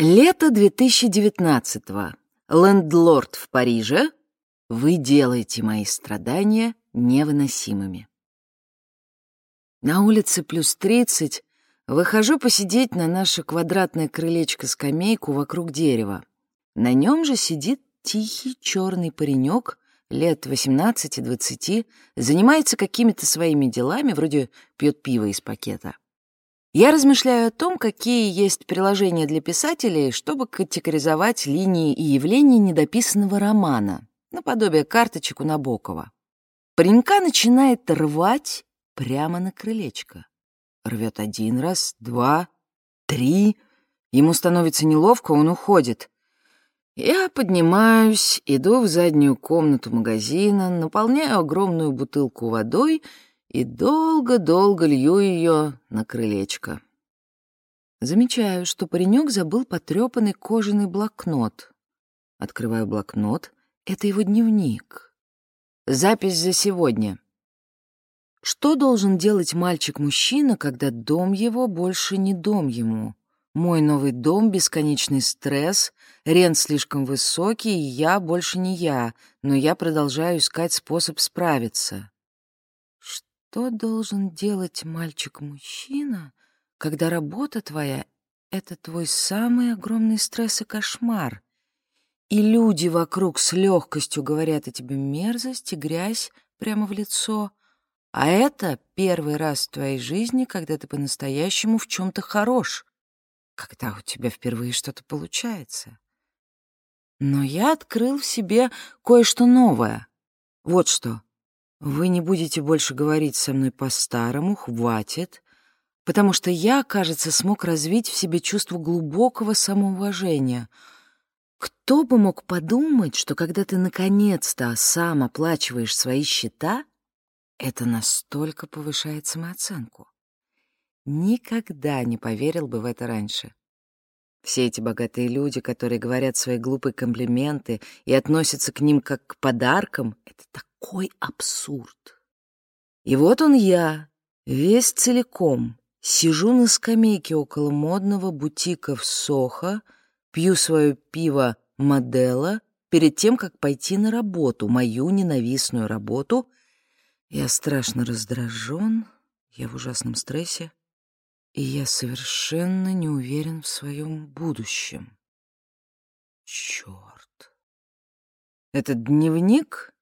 Лето 2019-го. Лендлорд в Париже. Вы делаете мои страдания невыносимыми. На улице плюс 30. Выхожу посидеть на наше квадратное крылечко-скамейку вокруг дерева. На нем же сидит тихий черный паренек лет 18-20, занимается какими-то своими делами, вроде пьет пиво из пакета. Я размышляю о том, какие есть приложения для писателей, чтобы категоризовать линии и явления недописанного романа, наподобие карточек у Набокова. Паренька начинает рвать прямо на крылечко. Рвет один раз, два, три. Ему становится неловко, он уходит. Я поднимаюсь, иду в заднюю комнату магазина, наполняю огромную бутылку водой — и долго-долго лью ее на крылечко. Замечаю, что паренек забыл потрепанный кожаный блокнот. Открываю блокнот. Это его дневник. Запись за сегодня. Что должен делать мальчик-мужчина, когда дом его больше не дом ему? Мой новый дом — бесконечный стресс, рент слишком высокий, и я больше не я, но я продолжаю искать способ справиться. Что должен делать мальчик-мужчина, когда работа твоя — это твой самый огромный стресс и кошмар, и люди вокруг с легкостью говорят о тебе мерзость и грязь прямо в лицо, а это первый раз в твоей жизни, когда ты по-настоящему в чем-то хорош, когда у тебя впервые что-то получается. Но я открыл в себе кое-что новое. Вот что. Вы не будете больше говорить со мной по-старому, хватит, потому что я, кажется, смог развить в себе чувство глубокого самоуважения. Кто бы мог подумать, что когда ты наконец-то сам оплачиваешь свои счета, это настолько повышает самооценку. Никогда не поверил бы в это раньше. Все эти богатые люди, которые говорят свои глупые комплименты и относятся к ним как к подаркам, это так какой абсурд! И вот он я, весь целиком, сижу на скамейке около модного бутика в Сохо, пью свое пиво Модела перед тем, как пойти на работу, мою ненавистную работу. Я страшно раздражен, я в ужасном стрессе, и я совершенно не уверен в своем будущем. Черт! Этот дневник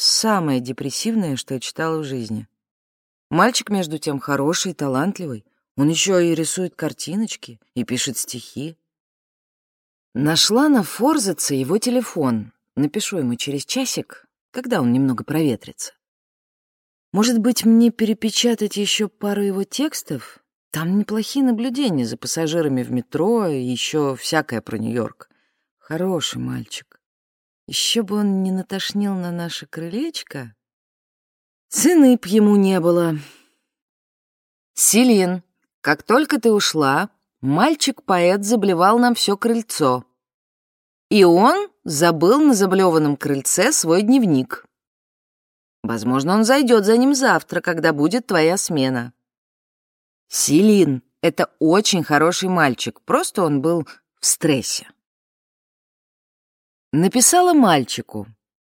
Самое депрессивное, что я читала в жизни. Мальчик, между тем, хороший талантливый. Он еще и рисует картиночки, и пишет стихи. Нашла на Форзаце его телефон. Напишу ему через часик, когда он немного проветрится. Может быть, мне перепечатать еще пару его текстов? Там неплохие наблюдения за пассажирами в метро и еще всякое про Нью-Йорк. Хороший мальчик. Еще бы он не натошнил на наше крылечко. Цены б ему не было. Селин, как только ты ушла, мальчик-поэт заблевал нам все крыльцо. И он забыл на заблеванном крыльце свой дневник. Возможно, он зайдет за ним завтра, когда будет твоя смена. Селин — это очень хороший мальчик, просто он был в стрессе. Написала мальчику.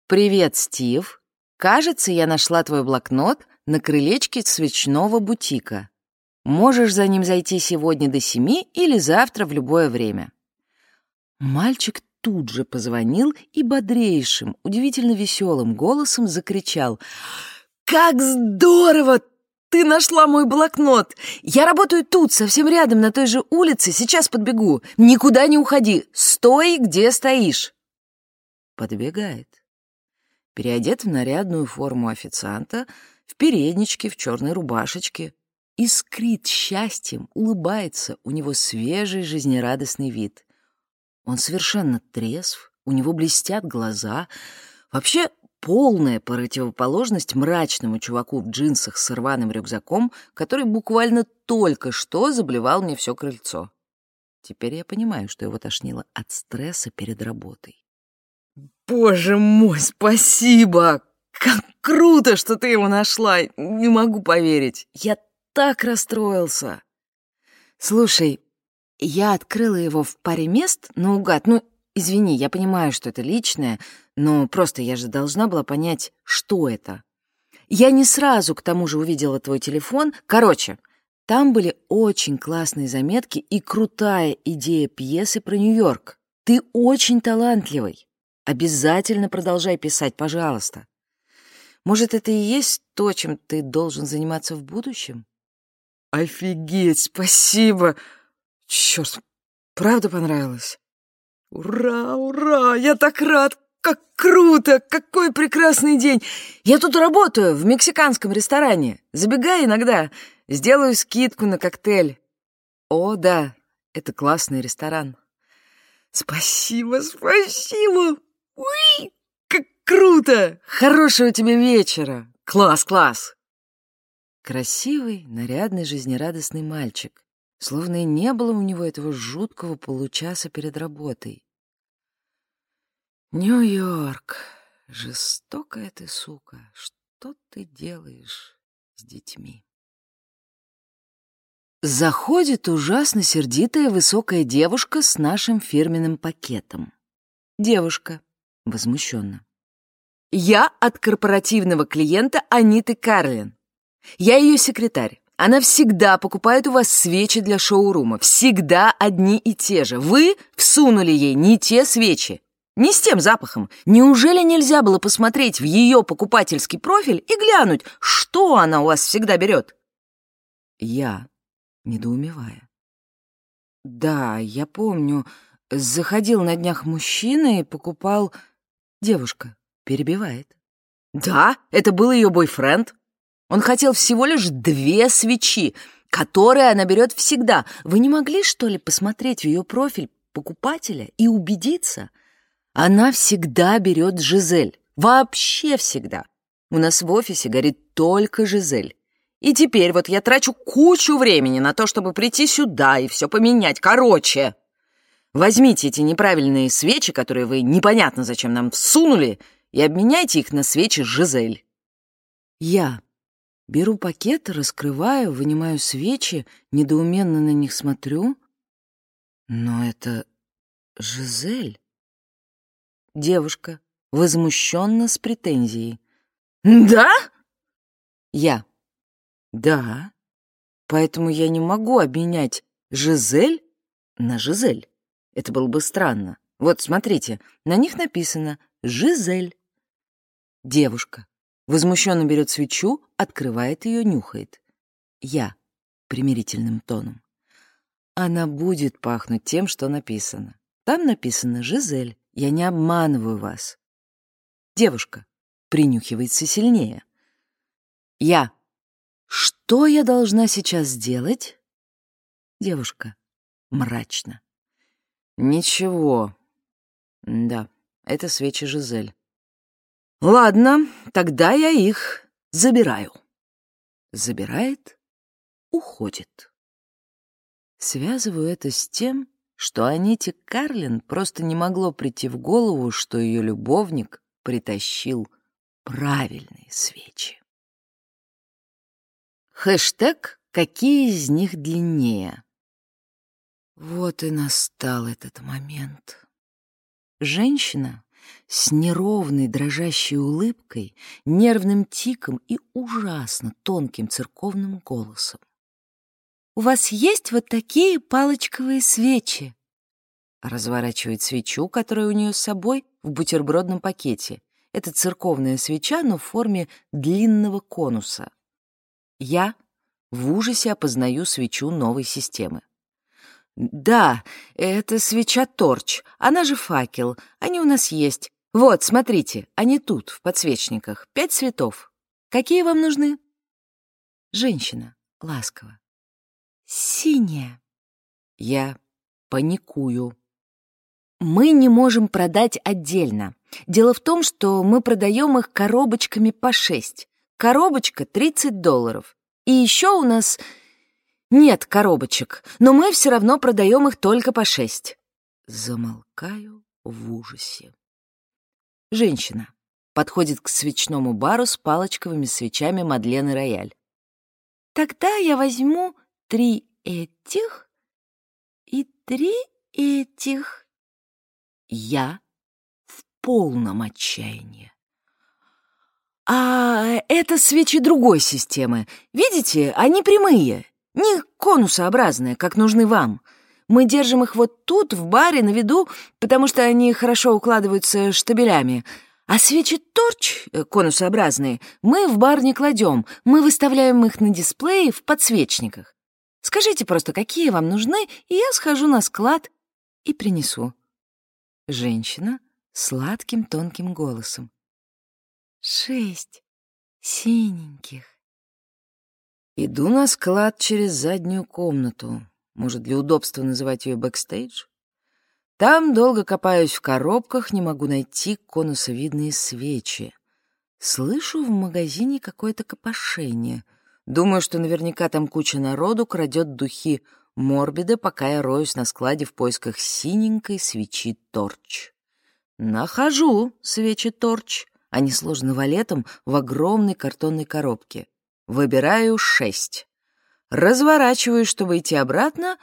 «Привет, Стив. Кажется, я нашла твой блокнот на крылечке свечного бутика. Можешь за ним зайти сегодня до семи или завтра в любое время». Мальчик тут же позвонил и бодрейшим, удивительно веселым голосом закричал. «Как здорово! Ты нашла мой блокнот! Я работаю тут, совсем рядом, на той же улице, сейчас подбегу. Никуда не уходи, стой, где стоишь!» подбегает. Переодет в нарядную форму официанта, в передничке, в черной рубашечке. Искрит счастьем, улыбается, у него свежий жизнерадостный вид. Он совершенно трезв, у него блестят глаза. Вообще полная противоположность мрачному чуваку в джинсах с рваным рюкзаком, который буквально только что заблевал мне все крыльцо. Теперь я понимаю, что его тошнило от стресса перед работой. Боже мой, спасибо! Как круто, что ты его нашла! Не могу поверить. Я так расстроился. Слушай, Я открыла его в паре мест наугад. Ну, извини, я понимаю, что это личное, но просто я же должна была понять, что это. Я не сразу, к тому же, увидела твой телефон. Короче, там были очень классные заметки и крутая идея пьесы про Нью-Йорк. Ты очень талантливый. Обязательно продолжай писать, пожалуйста. Может, это и есть то, чем ты должен заниматься в будущем? Офигеть, спасибо! Черт, правда понравилось? Ура, ура! Я так рад! Как круто! Какой прекрасный день! Я тут работаю в мексиканском ресторане. Забегай иногда. Сделаю скидку на коктейль. О, да, это классный ресторан. Спасибо, спасибо! Уи, как круто! Хорошего тебе вечера! Класс, класс! Красивый, нарядный, жизнерадостный мальчик словно и не было у него этого жуткого получаса перед работой. «Нью-Йорк, жестокая ты сука, что ты делаешь с детьми?» Заходит ужасно сердитая высокая девушка с нашим фирменным пакетом. Девушка, возмущенно. «Я от корпоративного клиента Аниты Карлин. Я ее секретарь. Она всегда покупает у вас свечи для шоурума. Всегда одни и те же. Вы всунули ей не те свечи. Не с тем запахом. Неужели нельзя было посмотреть в ее покупательский профиль и глянуть, что она у вас всегда берет? Я, недоумевая. Да, я помню. Заходил на днях мужчина и покупал... Девушка перебивает. Да, это был ее бойфренд. Он хотел всего лишь две свечи, которые она берет всегда. Вы не могли, что ли, посмотреть в ее профиль покупателя и убедиться? Она всегда берет Жизель. Вообще всегда. У нас в офисе горит только Жизель. И теперь вот я трачу кучу времени на то, чтобы прийти сюда и все поменять. Короче, возьмите эти неправильные свечи, которые вы непонятно зачем нам всунули, и обменяйте их на свечи Жизель. Я Беру пакет, раскрываю, вынимаю свечи, недоуменно на них смотрю. Но это Жизель. Девушка, возмущенно с претензией. «Да?» Я. «Да. Поэтому я не могу обменять Жизель на Жизель. Это было бы странно. Вот, смотрите, на них написано «Жизель». Девушка. Возмущенно берет свечу, открывает ее, нюхает. Я примирительным тоном. Она будет пахнуть тем, что написано. Там написано «Жизель». Я не обманываю вас. Девушка принюхивается сильнее. Я. Что я должна сейчас сделать? Девушка. Мрачно. Ничего. Да, это свечи Жизель. Ладно, тогда я их забираю. Забирает, уходит. Связываю это с тем, что Аните Карлин просто не могло прийти в голову, что ее любовник притащил правильные свечи. Хэштег «Какие из них длиннее?» Вот и настал этот момент. Женщина с неровной дрожащей улыбкой, нервным тиком и ужасно тонким церковным голосом. «У вас есть вот такие палочковые свечи?» Разворачивает свечу, которая у нее с собой в бутербродном пакете. Это церковная свеча, но в форме длинного конуса. Я в ужасе опознаю свечу новой системы. «Да, это свеча-торч, она же факел, они у нас есть. Вот, смотрите, они тут, в подсвечниках, пять цветов. Какие вам нужны?» Женщина, ласково. «Синяя». Я паникую. Мы не можем продать отдельно. Дело в том, что мы продаем их коробочками по шесть. Коробочка — 30 долларов. И еще у нас нет коробочек, но мы все равно продаем их только по шесть. Замолкаю в ужасе. Женщина подходит к свечному бару с палочковыми свечами Мадлены Рояль. Тогда я возьму три этих и три этих. Я в полном отчаянии. А это свечи другой системы. Видите, они прямые, не конусообразные, как нужны вам. Мы держим их вот тут, в баре, на виду, потому что они хорошо укладываются штабелями. А свечи торч, э, конусообразные, мы в бар не кладем. Мы выставляем их на дисплее в подсвечниках. Скажите просто, какие вам нужны, и я схожу на склад и принесу. Женщина сладким тонким голосом. Шесть синеньких. Иду на склад через заднюю комнату. Может, для удобства называть ее бэкстейдж? Там долго копаюсь в коробках, не могу найти конусовидные свечи. Слышу в магазине какое-то копошение. Думаю, что наверняка там куча народу крадет духи Морбида, пока я роюсь на складе в поисках синенькой свечи Торч. Нахожу свечи Торч. Они сложены валетом в огромной картонной коробке. Выбираю шесть. Разворачиваюсь, чтобы идти обратно,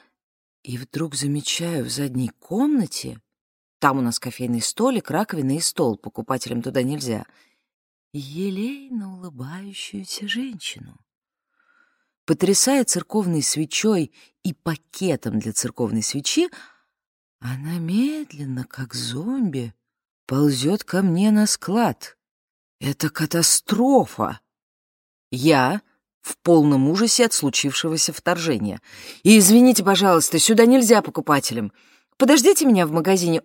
и вдруг замечаю в задней комнате, там у нас кофейный столик, раковина и стол, покупателям туда нельзя, елейно улыбающуюся женщину. Потрясая церковной свечой и пакетом для церковной свечи, она медленно, как зомби, ползет ко мне на склад. Это катастрофа! Я в полном ужасе от случившегося вторжения. «И извините, пожалуйста, сюда нельзя покупателям. Подождите меня в магазине.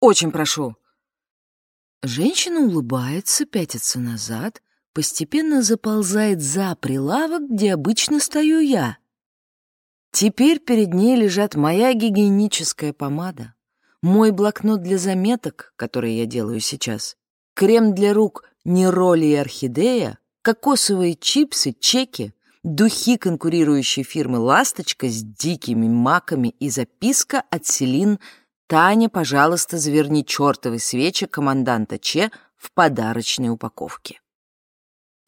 Очень прошу». Женщина улыбается, пятится назад, постепенно заползает за прилавок, где обычно стою я. Теперь перед ней лежат моя гигиеническая помада, мой блокнот для заметок, который я делаю сейчас, крем для рук Нероли и Орхидея, кокосовые чипсы, чеки, духи конкурирующей фирмы «Ласточка» с дикими маками и записка от Селин «Таня, пожалуйста, заверни чертовы свечи команданта Че в подарочной упаковке».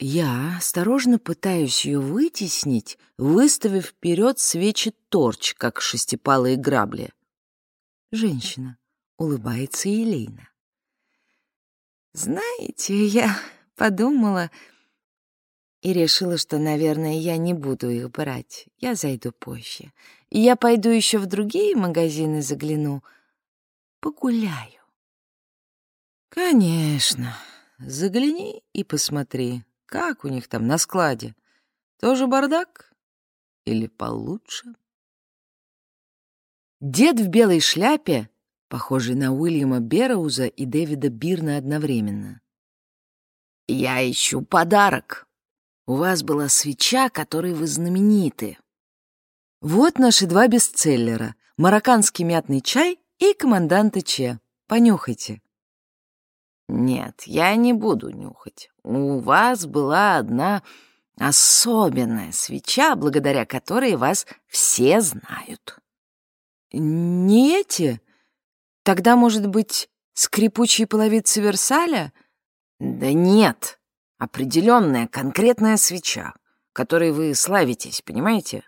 Я осторожно пытаюсь ее вытеснить, выставив вперед свечи торч, как шестипалые грабли. Женщина улыбается Елейна. «Знаете, я подумала, и решила, что, наверное, я не буду их брать. Я зайду позже. Я пойду еще в другие магазины загляну. Погуляю. Конечно. Загляни и посмотри, как у них там на складе. Тоже бардак? Или получше? Дед в белой шляпе, похожий на Уильяма Берроуза и Дэвида Бирна одновременно. «Я ищу подарок», у вас была свеча, которой вы знамениты. Вот наши два бестселлера — марокканский мятный чай и команданты Че. Понюхайте. Нет, я не буду нюхать. У вас была одна особенная свеча, благодаря которой вас все знают. Не эти? Тогда, может быть, скрипучие половицы Версаля? Да нет, определенная, конкретная свеча, которой вы славитесь, понимаете?»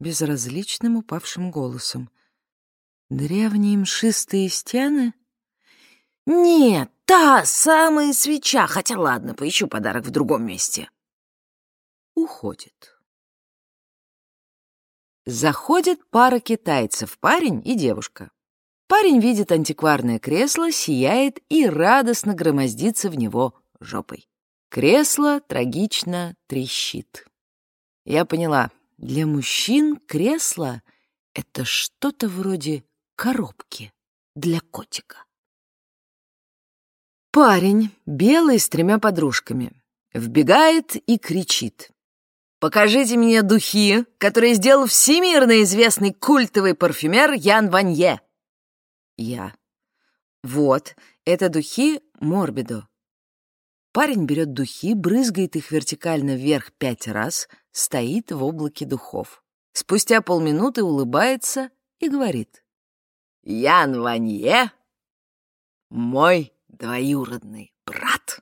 Безразличным упавшим голосом. «Древние мшистые стены?» «Нет, та самая свеча, хотя ладно, поищу подарок в другом месте». Уходит. Заходит пара китайцев, парень и девушка. Парень видит антикварное кресло, сияет и радостно громоздится в него жопой. Кресло трагично трещит. Я поняла, для мужчин кресло — это что-то вроде коробки для котика. Парень, белый, с тремя подружками, вбегает и кричит. «Покажите мне духи, которые сделал всемирно известный культовый парфюмер Ян Ванье!» Я. «Вот, это духи Морбидо. Парень берет духи, брызгает их вертикально вверх пять раз, стоит в облаке духов. Спустя полминуты улыбается и говорит. «Ян Ванье — мой двоюродный брат».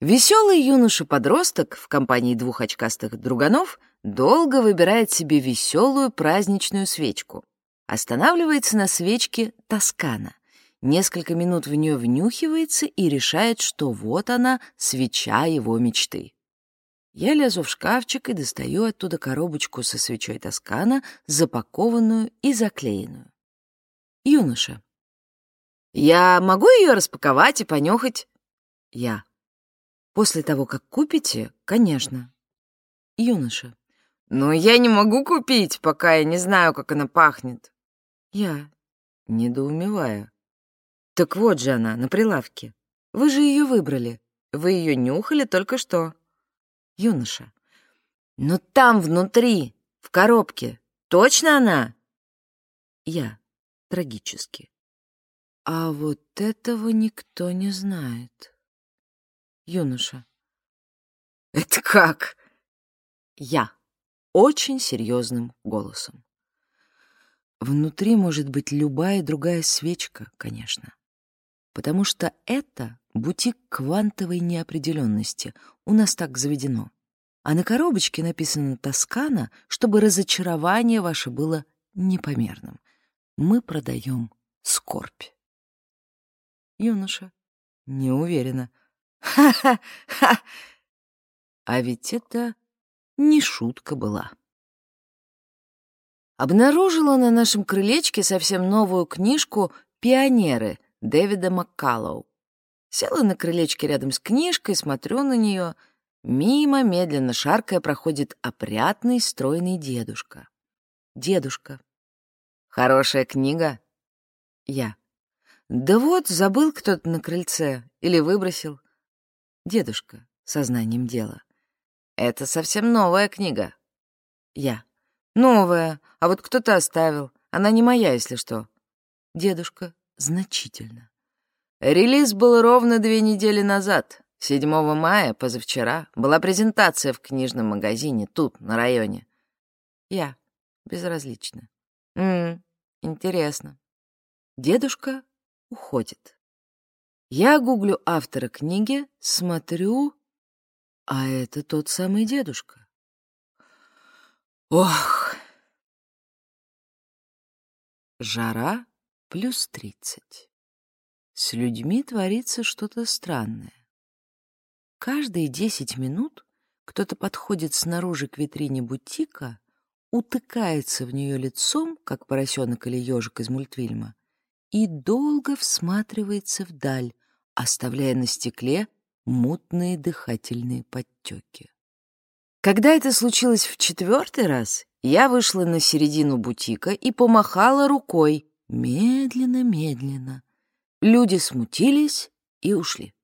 Веселый юноша-подросток в компании двух очкастых друганов долго выбирает себе веселую праздничную свечку. Останавливается на свечке Тоскана. Несколько минут в нее внюхивается и решает, что вот она, свеча его мечты. Я лезу в шкафчик и достаю оттуда коробочку со свечой Тоскана, запакованную и заклеенную. Юноша. «Я могу ее распаковать и понюхать?» Я. «После того, как купите, конечно». Юноша. «Но я не могу купить, пока я не знаю, как она пахнет». Я. Недоумеваю. «Так вот же она, на прилавке. Вы же ее выбрали. Вы ее нюхали только что» юноша. «Но там внутри, в коробке, точно она?» Я трагически. «А вот этого никто не знает». Юноша. «Это как?» Я очень серьезным голосом. Внутри может быть любая другая свечка, конечно. Потому что это бутик квантовой неопределенности. У нас так заведено. А на коробочке написано «Тоскана», чтобы разочарование ваше было непомерным. Мы продаем скорбь. Юноша. Не уверена. Ха-ха-ха! А ведь это не шутка была. Обнаружила на нашем крылечке совсем новую книжку «Пионеры» Дэвида Маккаллоу. Села на крылечке рядом с книжкой, смотрю на нее. Мимо, медленно шаркая, проходит опрятный, стройный дедушка. Дедушка. Хорошая книга? Я. Да вот, забыл кто-то на крыльце или выбросил. Дедушка, сознанием дела. Это совсем новая книга. Я. Новая, а вот кто-то оставил. Она не моя, если что. Дедушка, значительно. Релиз был ровно две недели назад. 7 мая, позавчера, была презентация в книжном магазине тут, на районе. Я. Безразлично. Ммм, интересно. Дедушка уходит. Я гуглю автора книги, смотрю, а это тот самый дедушка. Ох! Жара плюс тридцать. С людьми творится что-то странное. Каждые десять минут кто-то подходит снаружи к витрине бутика, утыкается в нее лицом, как поросенок или ежик из мультфильма, и долго всматривается вдаль, оставляя на стекле мутные дыхательные подтеки. Когда это случилось в четвертый раз, я вышла на середину бутика и помахала рукой, медленно-медленно, Люди смутились и ушли.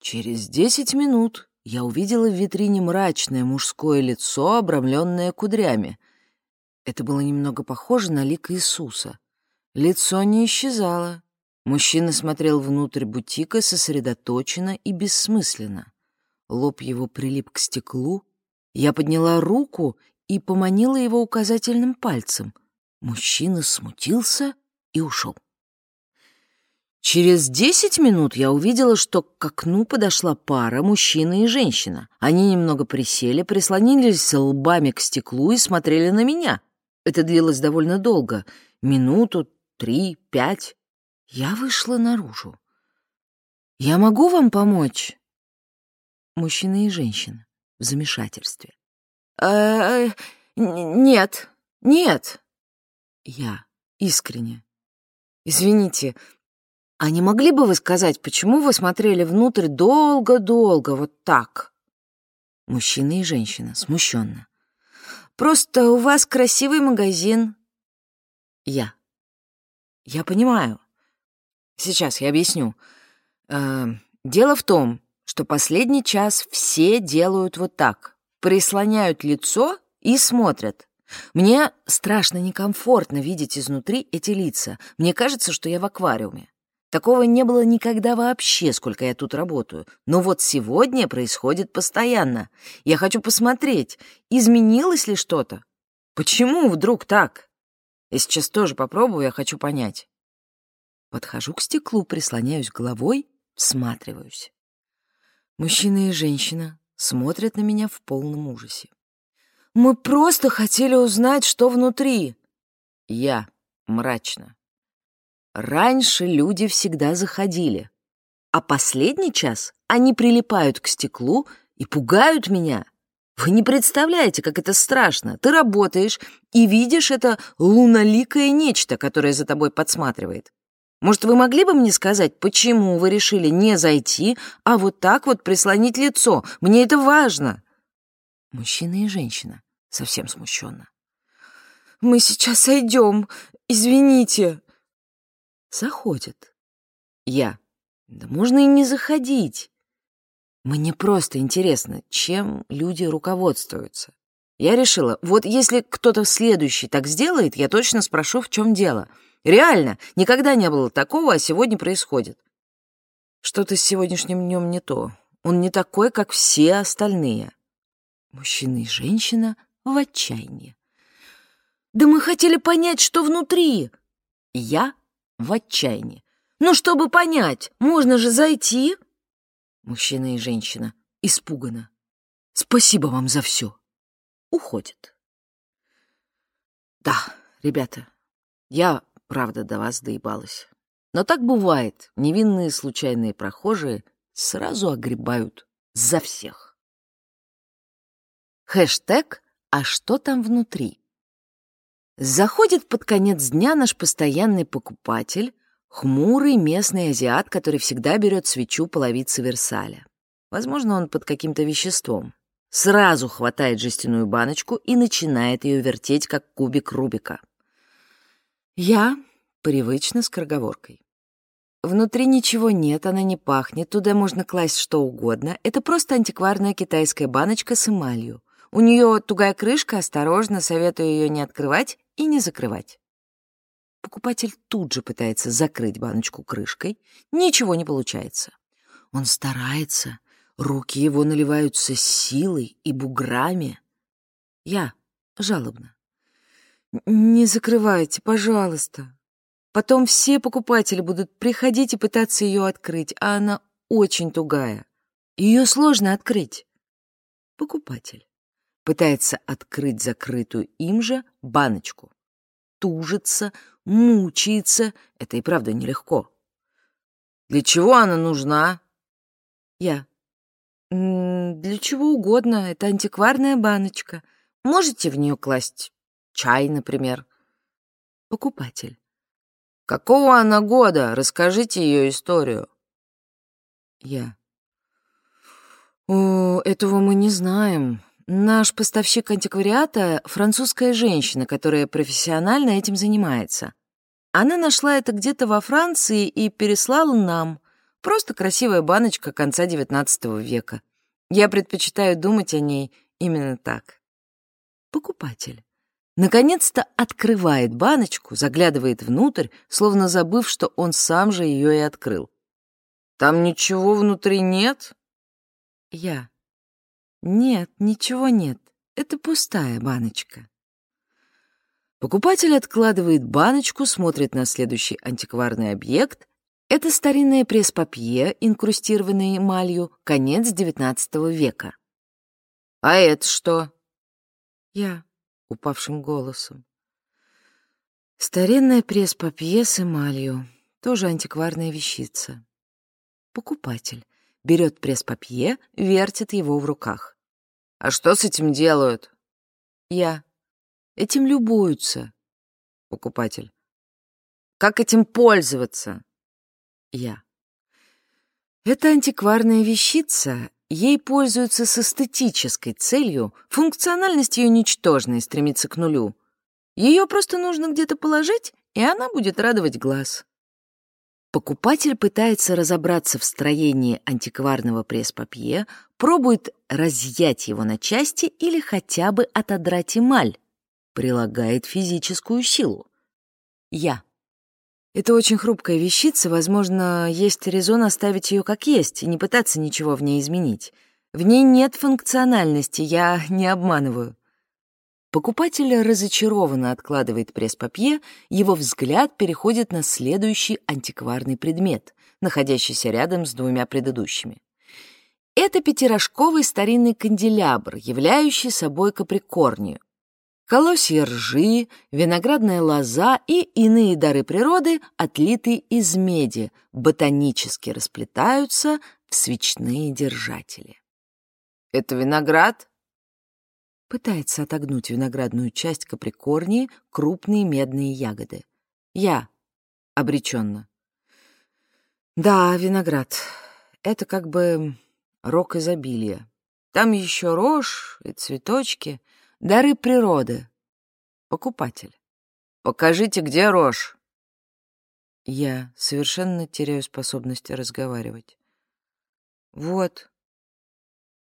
Через десять минут я увидела в витрине мрачное мужское лицо, обрамленное кудрями. Это было немного похоже на лик Иисуса. Лицо не исчезало. Мужчина смотрел внутрь бутика сосредоточенно и бессмысленно. Лоб его прилип к стеклу. Я подняла руку и поманила его указательным пальцем. Мужчина смутился и ушел. Через десять минут я увидела, что к окну подошла пара, мужчина и женщина. Они немного присели, прислонились лбами к стеклу и смотрели на меня. Это длилось довольно долго. Минуту, три, пять. Я вышла наружу. «Я могу вам помочь?» Мужчина и женщина в замешательстве. «Э, «Нет, нет». Я искренне. «Извините, «А не могли бы вы сказать, почему вы смотрели внутрь долго-долго, вот так?» Мужчина и женщина, смущенно. «Просто у вас красивый магазин». Я. «Я понимаю. Сейчас я объясню. Э, дело в том, что последний час все делают вот так. Прислоняют лицо и смотрят. Мне страшно некомфортно видеть изнутри эти лица. Мне кажется, что я в аквариуме. Такого не было никогда вообще, сколько я тут работаю. Но вот сегодня происходит постоянно. Я хочу посмотреть, изменилось ли что-то. Почему вдруг так? Я сейчас тоже попробую, я хочу понять. Подхожу к стеклу, прислоняюсь головой, всматриваюсь. Мужчина и женщина смотрят на меня в полном ужасе. Мы просто хотели узнать, что внутри. Я мрачно. Раньше люди всегда заходили, а последний час они прилипают к стеклу и пугают меня. Вы не представляете, как это страшно. Ты работаешь и видишь это луноликое нечто, которое за тобой подсматривает. Может, вы могли бы мне сказать, почему вы решили не зайти, а вот так вот прислонить лицо? Мне это важно. Мужчина и женщина совсем смущенно. Мы сейчас сойдем. Извините. Заходит. Я. Да можно и не заходить. Мне просто интересно, чем люди руководствуются. Я решила, вот если кто-то следующий так сделает, я точно спрошу, в чем дело. Реально, никогда не было такого, а сегодня происходит. Что-то с сегодняшним днем не то. Он не такой, как все остальные. Мужчина и женщина в отчаянии. «Да мы хотели понять, что внутри!» Я в отчаянии. «Ну, чтобы понять, можно же зайти!» Мужчина и женщина испуганно. «Спасибо вам за все!» Уходит. «Да, ребята, я правда до вас доебалась. Но так бывает, невинные случайные прохожие сразу огребают за всех. Хэштег «А что там внутри?» Заходит под конец дня наш постоянный покупатель, хмурый местный азиат, который всегда берет свечу половицы Версаля. Возможно, он под каким-то веществом. Сразу хватает жестяную баночку и начинает ее вертеть, как кубик Рубика. Я привычно скороговоркой. Внутри ничего нет, она не пахнет, туда можно класть что угодно. Это просто антикварная китайская баночка с эмалью. У нее тугая крышка, осторожно, советую ее не открывать и не закрывать. Покупатель тут же пытается закрыть баночку крышкой. Ничего не получается. Он старается, руки его наливаются силой и буграми. Я жалобно. «Не закрывайте, пожалуйста. Потом все покупатели будут приходить и пытаться ее открыть, а она очень тугая. Ее сложно открыть». Покупатель пытается открыть закрытую им же баночку. Тужится, мучается. Это и правда нелегко. «Для чего она нужна?» «Я. Для чего угодно. Это антикварная баночка. Можете в нее класть Чай, например. Покупатель. Какого она года? Расскажите ее историю. Я. О, этого мы не знаем. Наш поставщик антиквариата — французская женщина, которая профессионально этим занимается. Она нашла это где-то во Франции и переслала нам. Просто красивая баночка конца XIX века. Я предпочитаю думать о ней именно так. Покупатель. Наконец-то открывает баночку, заглядывает внутрь, словно забыв, что он сам же ее и открыл. «Там ничего внутри нет?» Я. «Нет, ничего нет. Это пустая баночка». Покупатель откладывает баночку, смотрит на следующий антикварный объект. Это старинное пресс-папье, инкрустированное эмалью, конец XIX века. «А это что?» Я упавшим голосом. Старинная пресс-папье с эмалью, тоже антикварная вещица. Покупатель берет пресс-папье, вертит его в руках. «А что с этим делают?» «Я. Этим любуются». Покупатель. «Как этим пользоваться?» «Я. Это антикварная вещица, Ей пользуются с эстетической целью, функциональность ее ничтожна и стремится к нулю. Ее просто нужно где-то положить, и она будет радовать глаз. Покупатель пытается разобраться в строении антикварного пресс-папье, пробует разъять его на части или хотя бы отодрать эмаль, прилагает физическую силу. Я. Это очень хрупкая вещица, возможно, есть резон оставить ее как есть и не пытаться ничего в ней изменить. В ней нет функциональности, я не обманываю. Покупатель разочарованно откладывает пресс-папье, его взгляд переходит на следующий антикварный предмет, находящийся рядом с двумя предыдущими. Это пятирожковый старинный канделябр, являющий собой каприкорнию. Колосья ржи, виноградная лоза и иные дары природы, отлитые из меди, ботанически расплетаются в свечные держатели. «Это виноград?» Пытается отогнуть виноградную часть каприкорнии крупные медные ягоды. Я обреченно. Да, виноград. Это как бы рок изобилия. Там еще рожь и цветочки, дары природы. Покупатель. Покажите, где рожь. Я совершенно теряю способность разговаривать. Вот.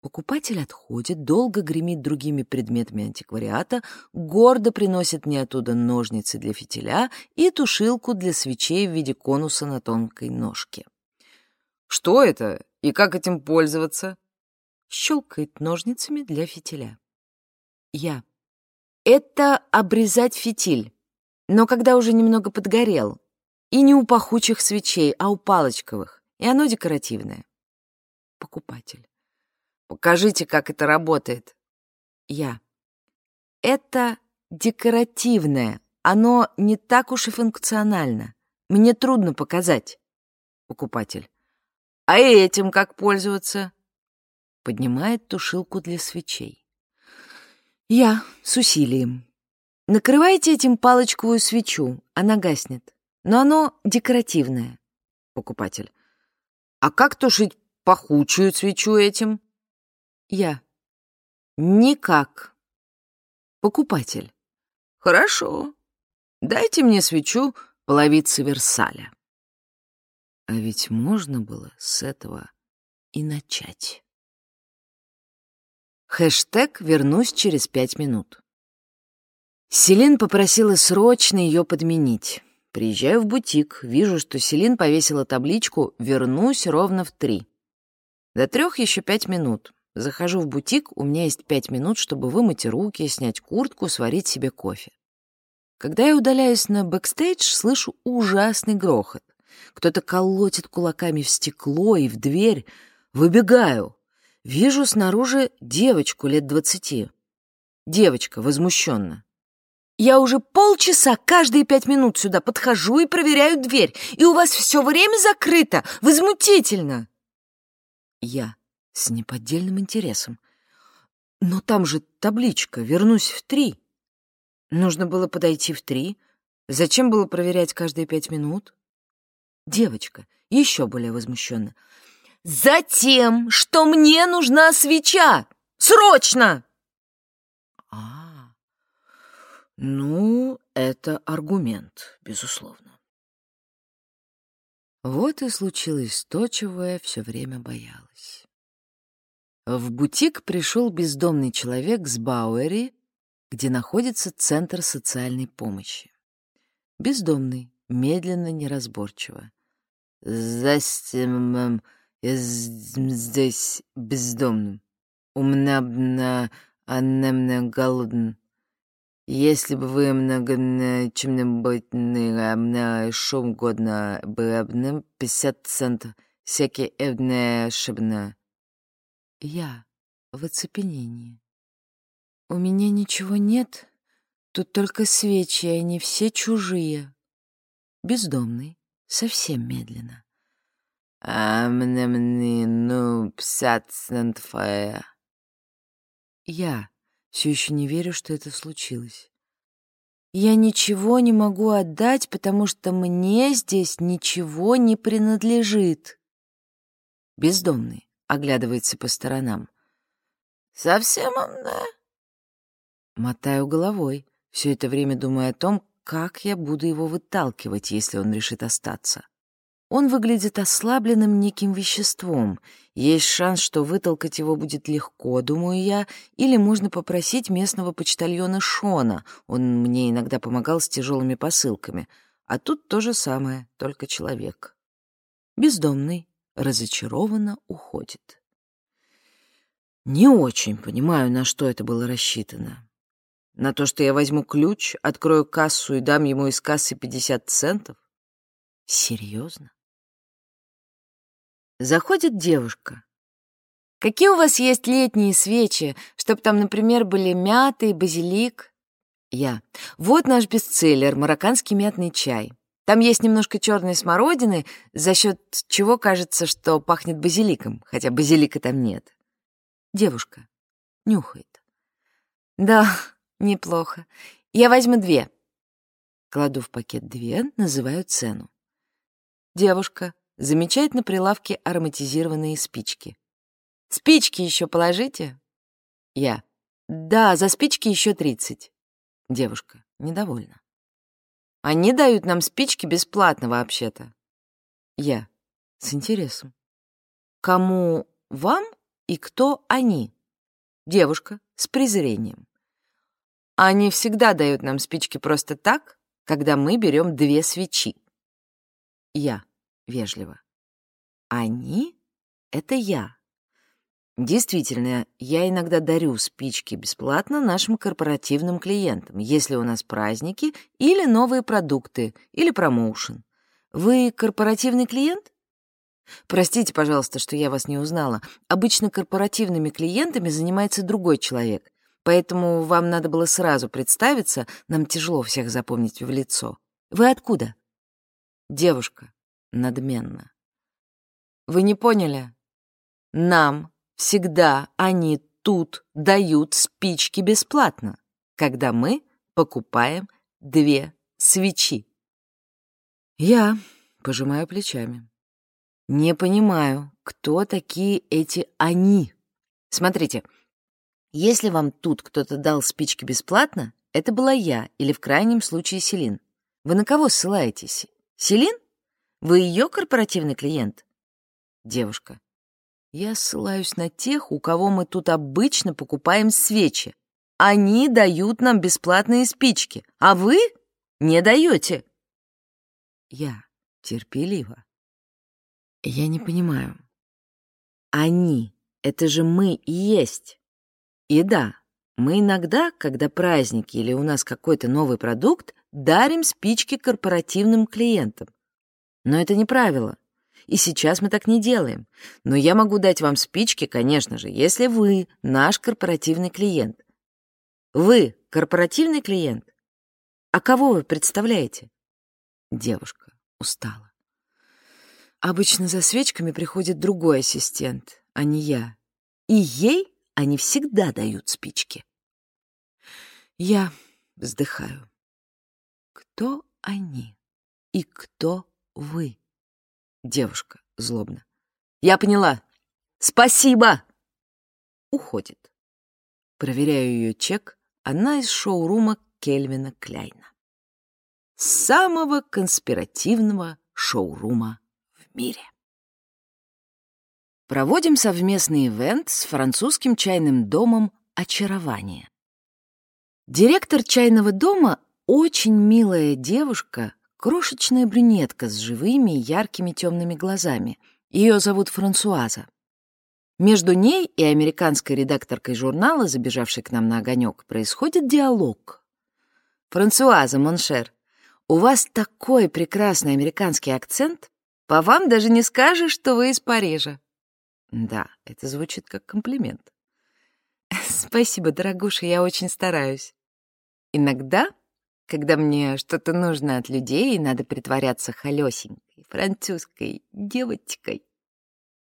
Покупатель отходит, долго гремит другими предметами антиквариата, гордо приносит мне оттуда ножницы для фитиля и тушилку для свечей в виде конуса на тонкой ножке. «Что это? И как этим пользоваться?» Щелкает ножницами для фитиля. Я. «Это обрезать фитиль, но когда уже немного подгорел. И не у пахучих свечей, а у палочковых, и оно декоративное». Покупатель. Покажите, как это работает. Я. Это декоративное. Оно не так уж и функционально. Мне трудно показать. Покупатель. А этим как пользоваться? Поднимает тушилку для свечей. Я с усилием. Накрывайте этим палочковую свечу, она гаснет. Но оно декоративное. Покупатель. А как тушить пахучую свечу этим? Я. Никак. Покупатель. Хорошо. Дайте мне свечу половицы Версаля. А ведь можно было с этого и начать. Хэштег «Вернусь через пять минут». Селин попросила срочно ее подменить. Приезжаю в бутик, вижу, что Селин повесила табличку «Вернусь ровно в три». До трех еще пять минут. Захожу в бутик, у меня есть пять минут, чтобы вымыть руки, снять куртку, сварить себе кофе. Когда я удаляюсь на бэкстейдж, слышу ужасный грохот. Кто-то колотит кулаками в стекло и в дверь. Выбегаю. Вижу снаружи девочку лет двадцати. Девочка возмущенно. Я уже полчаса каждые пять минут сюда подхожу и проверяю дверь, и у вас все время закрыто. Возмутительно. Я с неподдельным интересом. «Но там же табличка «Вернусь в три». Нужно было подойти в три. Зачем было проверять каждые пять минут?» Девочка, еще более возмущенно. «Затем, что мне нужна свеча! Срочно!» «А, ну, это аргумент, безусловно». Вот и случилось то, чего я все время боялась. В бутик пришел бездомный человек с Бауэри, где находится Центр социальной помощи. Бездомный, медленно, неразборчиво. «Застем здесь бездомным. У меня на анемне голоден. Если бы вы много чем-нибудь на шум годно бы 50 центов, всякие эвне ошибно. Я в оцепенении. У меня ничего нет, тут только свечи, и они все чужие. Бездомный, совсем медленно. А мне мне ну центов. Я все еще не верю, что это случилось. Я ничего не могу отдать, потому что мне здесь ничего не принадлежит. Бездомный оглядывается по сторонам. «Совсем умна?» Мотаю головой, все это время думая о том, как я буду его выталкивать, если он решит остаться. Он выглядит ослабленным неким веществом. Есть шанс, что вытолкать его будет легко, думаю я, или можно попросить местного почтальона Шона. Он мне иногда помогал с тяжелыми посылками. А тут то же самое, только человек. Бездомный, разочарованно уходит. Не очень понимаю, на что это было рассчитано. На то, что я возьму ключ, открою кассу и дам ему из кассы 50 центов? Серьезно? Заходит девушка. Какие у вас есть летние свечи, чтобы там, например, были мята и базилик? Я. Вот наш бестселлер «Марокканский мятный чай». Там есть немножко черной смородины, за счет чего кажется, что пахнет базиликом, хотя базилика там нет. Девушка. Нюхает. Да, неплохо. Я возьму две. Кладу в пакет две, называю цену. Девушка замечает на прилавке ароматизированные спички. «Спички еще положите?» Я. «Да, за спички еще тридцать». Девушка. Недовольна. Они дают нам спички бесплатно вообще-то. Я. С интересом. Кому вам и кто они? Девушка с презрением. Они всегда дают нам спички просто так, когда мы берем две свечи. Я. Вежливо. Они — это я. Действительно, я иногда дарю спички бесплатно нашим корпоративным клиентам, если у нас праздники или новые продукты, или промоушен. Вы корпоративный клиент? Простите, пожалуйста, что я вас не узнала. Обычно корпоративными клиентами занимается другой человек, поэтому вам надо было сразу представиться, нам тяжело всех запомнить в лицо. Вы откуда? Девушка, надменно. Вы не поняли? Нам Всегда они тут дают спички бесплатно, когда мы покупаем две свечи. Я пожимаю плечами. Не понимаю, кто такие эти «они». Смотрите, если вам тут кто-то дал спички бесплатно, это была я или в крайнем случае Селин. Вы на кого ссылаетесь? Селин? Вы ее корпоративный клиент? Девушка. Я ссылаюсь на тех, у кого мы тут обычно покупаем свечи. Они дают нам бесплатные спички, а вы не даете. Я терпеливо. Я не понимаю. Они — это же мы и есть. И да, мы иногда, когда праздники или у нас какой-то новый продукт, дарим спички корпоративным клиентам. Но это не правило. И сейчас мы так не делаем. Но я могу дать вам спички, конечно же, если вы наш корпоративный клиент. Вы корпоративный клиент? А кого вы представляете? Девушка устала. Обычно за свечками приходит другой ассистент, а не я. И ей они всегда дают спички. Я вздыхаю. Кто они и кто вы? Девушка злобно. «Я поняла. Спасибо!» Уходит. Проверяю ее чек. Она из шоурума Кельвина Кляйна. Самого конспиративного шоурума в мире. Проводим совместный ивент с французским чайным домом «Очарование». Директор чайного дома — очень милая девушка Крошечная брюнетка с живыми яркими темными глазами. Ее зовут Франсуаза. Между ней и американской редакторкой журнала, забежавшей к нам на огонек, происходит диалог. «Франсуаза, mon cher, у вас такой прекрасный американский акцент, по вам даже не скажешь, что вы из Парижа». Да, это звучит как комплимент. Спасибо, дорогуша, я очень стараюсь. Иногда когда мне что-то нужно от людей, и надо притворяться холёсенькой, французской девочкой.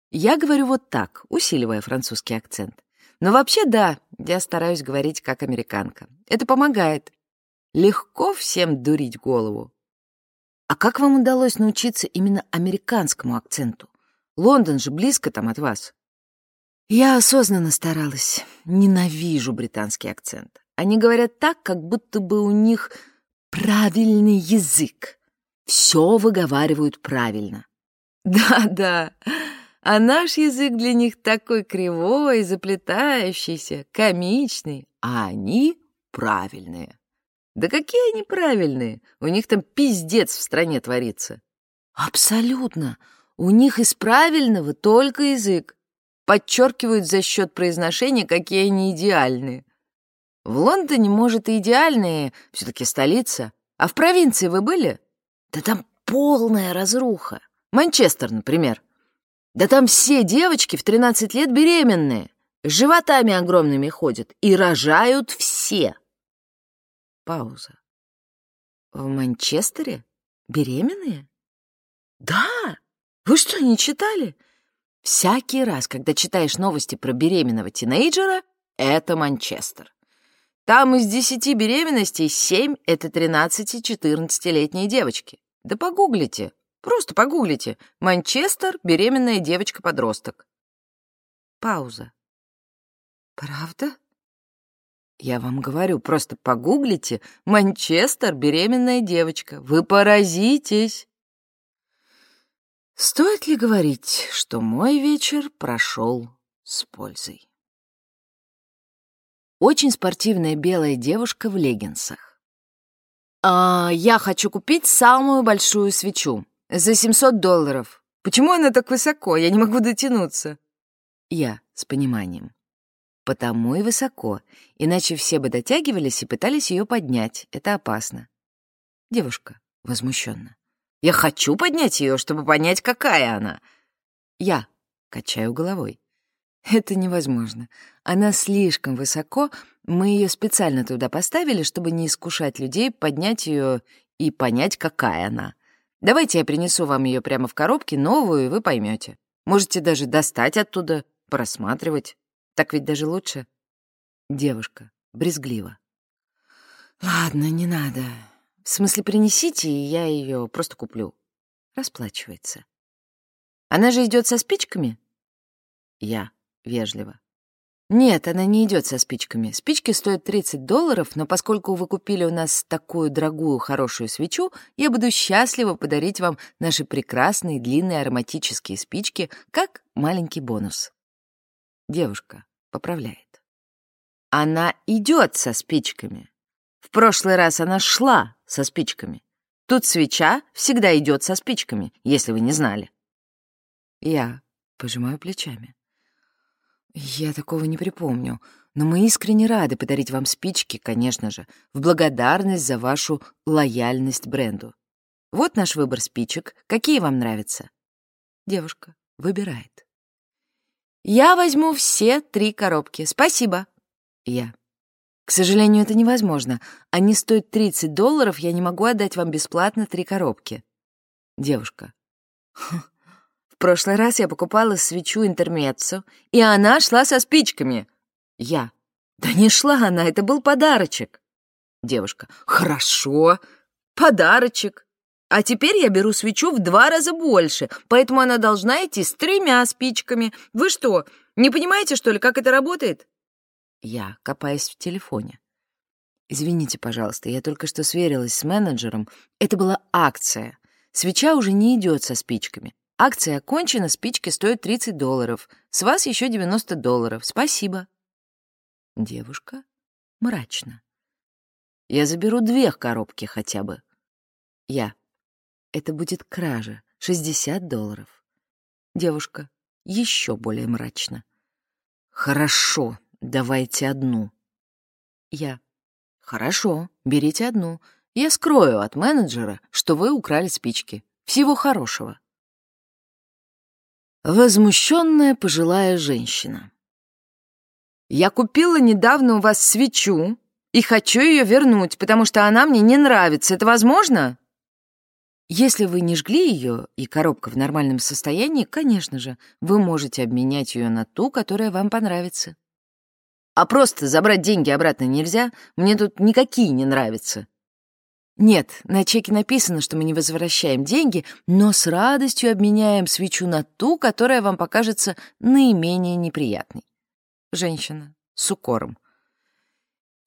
Я говорю вот так, усиливая французский акцент. Но вообще да, я стараюсь говорить как американка. Это помогает. Легко всем дурить голову. А как вам удалось научиться именно американскому акценту? Лондон же близко там от вас. Я осознанно старалась. Ненавижу британский акцент. Они говорят так, как будто бы у них правильный язык. Все выговаривают правильно. Да-да, а наш язык для них такой кривой, заплетающийся, комичный, а они правильные. Да какие они правильные? У них там пиздец в стране творится. Абсолютно. У них из правильного только язык. Подчеркивают за счет произношения, какие они идеальные. В Лондоне, может, и идеальные, все-таки столица. А в провинции вы были? Да там полная разруха. Манчестер, например. Да там все девочки в 13 лет беременные, с животами огромными ходят и рожают все. Пауза. В Манчестере? Беременные? Да! Вы что, не читали? Всякий раз, когда читаешь новости про беременного тинейджера, это Манчестер. Там из десяти беременностей семь — это 13-14-летние девочки. Да погуглите, просто погуглите. Манчестер, беременная девочка-подросток. Пауза. Правда? Я вам говорю, просто погуглите «Манчестер, беременная девочка». Вы поразитесь. Стоит ли говорить, что мой вечер прошел с пользой? Очень спортивная белая девушка в леггинсах. А, «Я хочу купить самую большую свечу. За 700 долларов. Почему она так высоко? Я не могу дотянуться». Я с пониманием. Потому и высоко, иначе все бы дотягивались и пытались ее поднять. Это опасно. Девушка возмущенно. «Я хочу поднять ее, чтобы понять, какая она». Я качаю головой. Это невозможно. Она слишком высоко, мы ее специально туда поставили, чтобы не искушать людей, поднять ее и понять, какая она. Давайте я принесу вам ее прямо в коробке, новую, и вы поймете. Можете даже достать оттуда, просматривать. Так ведь даже лучше. Девушка, брезгливо. Ладно, не надо. В смысле, принесите, и я ее просто куплю. Расплачивается. Она же идет со спичками? Я вежливо. «Нет, она не идет со спичками. Спички стоят 30 долларов, но поскольку вы купили у нас такую дорогую, хорошую свечу, я буду счастлива подарить вам наши прекрасные длинные ароматические спички как маленький бонус». Девушка поправляет. «Она идет со спичками. В прошлый раз она шла со спичками. Тут свеча всегда идет со спичками, если вы не знали». Я пожимаю плечами. «Я такого не припомню, но мы искренне рады подарить вам спички, конечно же, в благодарность за вашу лояльность бренду. Вот наш выбор спичек. Какие вам нравятся?» Девушка выбирает. «Я возьму все три коробки. Спасибо». Я. «К сожалению, это невозможно. Они стоят 30 долларов, я не могу отдать вам бесплатно три коробки». Девушка. В прошлый раз я покупала свечу интермеццо, и она шла со спичками. Я. Да не шла она, это был подарочек. Девушка. Хорошо, подарочек. А теперь я беру свечу в два раза больше, поэтому она должна идти с тремя спичками. Вы что, не понимаете, что ли, как это работает? Я копаюсь в телефоне. Извините, пожалуйста, я только что сверилась с менеджером. Это была акция. Свеча уже не идет со спичками. Акция окончена, спички стоят 30 долларов. С вас еще 90 долларов. Спасибо. Девушка мрачно. Я заберу две коробки хотя бы. Я. Это будет кража. 60 долларов. Девушка еще более мрачно. Хорошо, давайте одну. Я. Хорошо, берите одну. Я скрою от менеджера, что вы украли спички. Всего хорошего. Возмущенная пожилая женщина. «Я купила недавно у вас свечу и хочу ее вернуть, потому что она мне не нравится. Это возможно?» Если вы не жгли ее, и коробка в нормальном состоянии, конечно же, вы можете обменять ее на ту, которая вам понравится. А просто забрать деньги обратно нельзя? Мне тут никакие не нравятся. Нет, на чеке написано, что мы не возвращаем деньги, но с радостью обменяем свечу на ту, которая вам покажется наименее неприятной. Женщина с укором.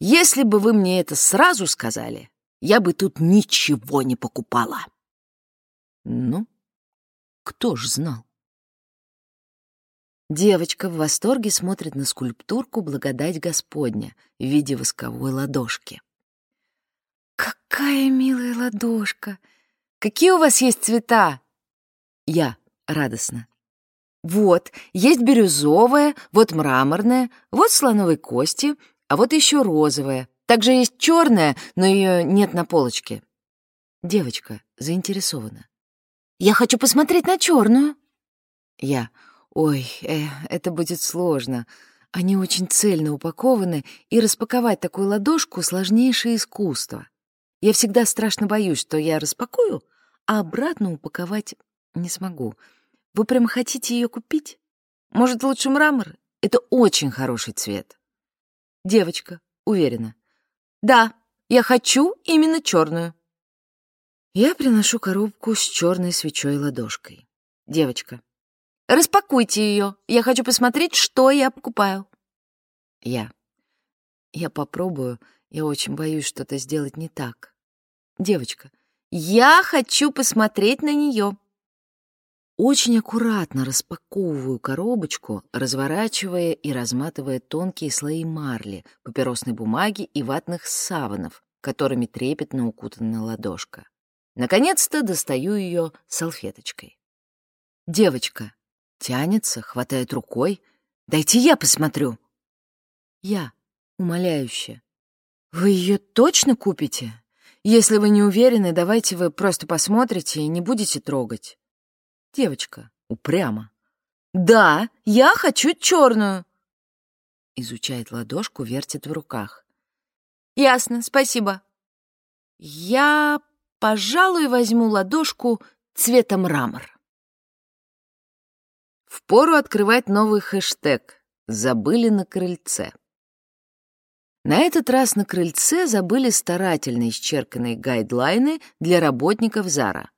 Если бы вы мне это сразу сказали, я бы тут ничего не покупала. Ну, кто ж знал? Девочка в восторге смотрит на скульптурку «Благодать Господня» в виде восковой ладошки. «Какая милая ладошка! Какие у вас есть цвета?» Я радостно. «Вот, есть бирюзовая, вот мраморная, вот слоновой кости, а вот еще розовая. Также есть черная, но ее нет на полочке». Девочка заинтересована. «Я хочу посмотреть на черную». Я. Ой, э, это будет сложно. Они очень цельно упакованы, и распаковать такую ладошку — сложнейшее искусство. Я всегда страшно боюсь, что я распакую, а обратно упаковать не смогу. Вы прям хотите ее купить? Может, лучше мрамор? Это очень хороший цвет. Девочка, уверена. Да, я хочу именно черную. Я приношу коробку с черной свечой ладошкой. Девочка. Распакуйте ее. Я хочу посмотреть, что я покупаю. Я. Я попробую. Я очень боюсь что-то сделать не так. Девочка. Я хочу посмотреть на нее. Очень аккуратно распаковываю коробочку, разворачивая и разматывая тонкие слои марли, папиросной бумаги и ватных саванов, которыми трепетно укутана ладошка. Наконец-то достаю ее салфеточкой. Девочка тянется, хватает рукой. «Дайте я посмотрю!» Я, умоляюще. «Вы ее точно купите? Если вы не уверены, давайте вы просто посмотрите и не будете трогать». Девочка, упрямо. «Да, я хочу черную!» Изучает ладошку, вертит в руках. «Ясно, спасибо. Я, пожалуй, возьму ладошку цвета мрамор». Впору открывать новый хэштег «Забыли на крыльце». На этот раз на крыльце забыли старательно исчерканные гайдлайны для работников Зара.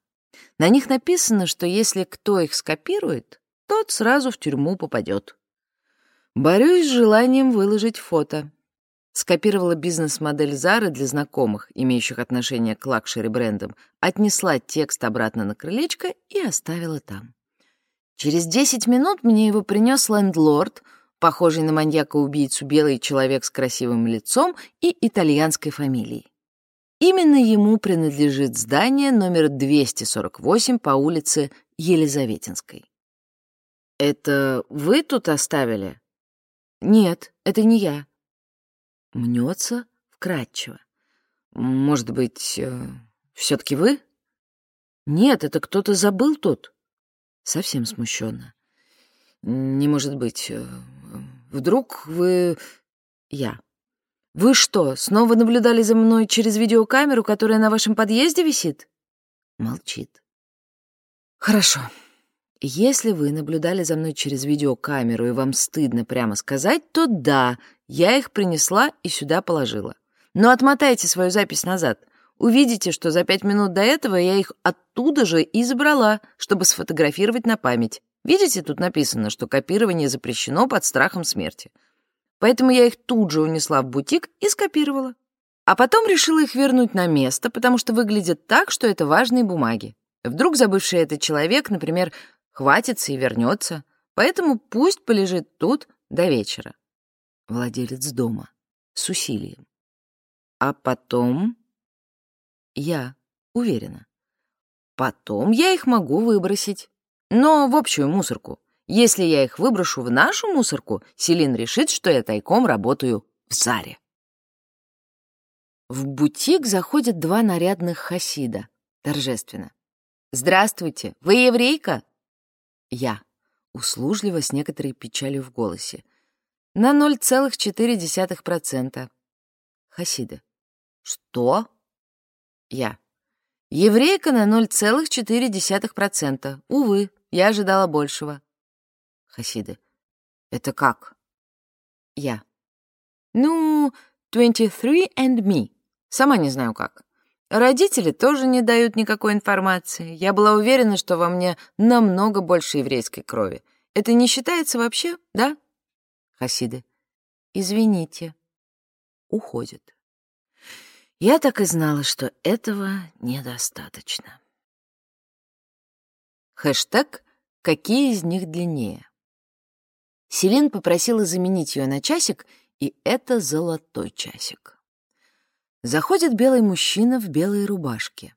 На них написано, что если кто их скопирует, тот сразу в тюрьму попадет. Борюсь с желанием выложить фото. Скопировала бизнес-модель Зары для знакомых, имеющих отношение к лакшери-брендам, отнесла текст обратно на крылечко и оставила там. Через десять минут мне его принес лендлорд, похожий на маньяка-убийцу белый человек с красивым лицом и итальянской фамилией. Именно ему принадлежит здание номер 248 по улице Елизаветинской. «Это вы тут оставили?» «Нет, это не я». Мнется вкратчиво. «Может быть, э, все-таки вы?» «Нет, это кто-то забыл тут». Совсем смущенно. «Не может быть. Вдруг вы...» «Я». «Вы что, снова наблюдали за мной через видеокамеру, которая на вашем подъезде висит?» Молчит. «Хорошо. Если вы наблюдали за мной через видеокамеру и вам стыдно прямо сказать, то да, я их принесла и сюда положила. Но отмотайте свою запись назад. Увидите, что за пять минут до этого я их оттуда же и забрала, чтобы сфотографировать на память. Видите, тут написано, что копирование запрещено под страхом смерти. Поэтому я их тут же унесла в бутик и скопировала. А потом решила их вернуть на место, потому что выглядит так, что это важные бумаги. Вдруг забывший этот человек, например, хватится и вернется. Поэтому пусть полежит тут до вечера. Владелец дома. С усилием. А потом... Я уверена. Потом я их могу выбросить. Но в общую мусорку. Если я их выброшу в нашу мусорку, Селин решит, что я тайком работаю в Заре. В бутик заходят два нарядных хасида. Торжественно. «Здравствуйте, вы еврейка?» Я. Услужливо, с некоторой печалью в голосе. На 0,4%. Хасиды. «Что?» Я. Еврейка на 0,4%. Увы, я ожидала большего. Хасиды. Это как? Я. Ну, 23 and me. Сама не знаю как. Родители тоже не дают никакой информации. Я была уверена, что во мне намного больше еврейской крови. Это не считается вообще, да? Хасиды. Извините. Уходит. Я так и знала, что этого недостаточно. Хэштег «Какие из них длиннее?» Селин попросила заменить ее на часик, и это золотой часик. Заходит белый мужчина в белой рубашке.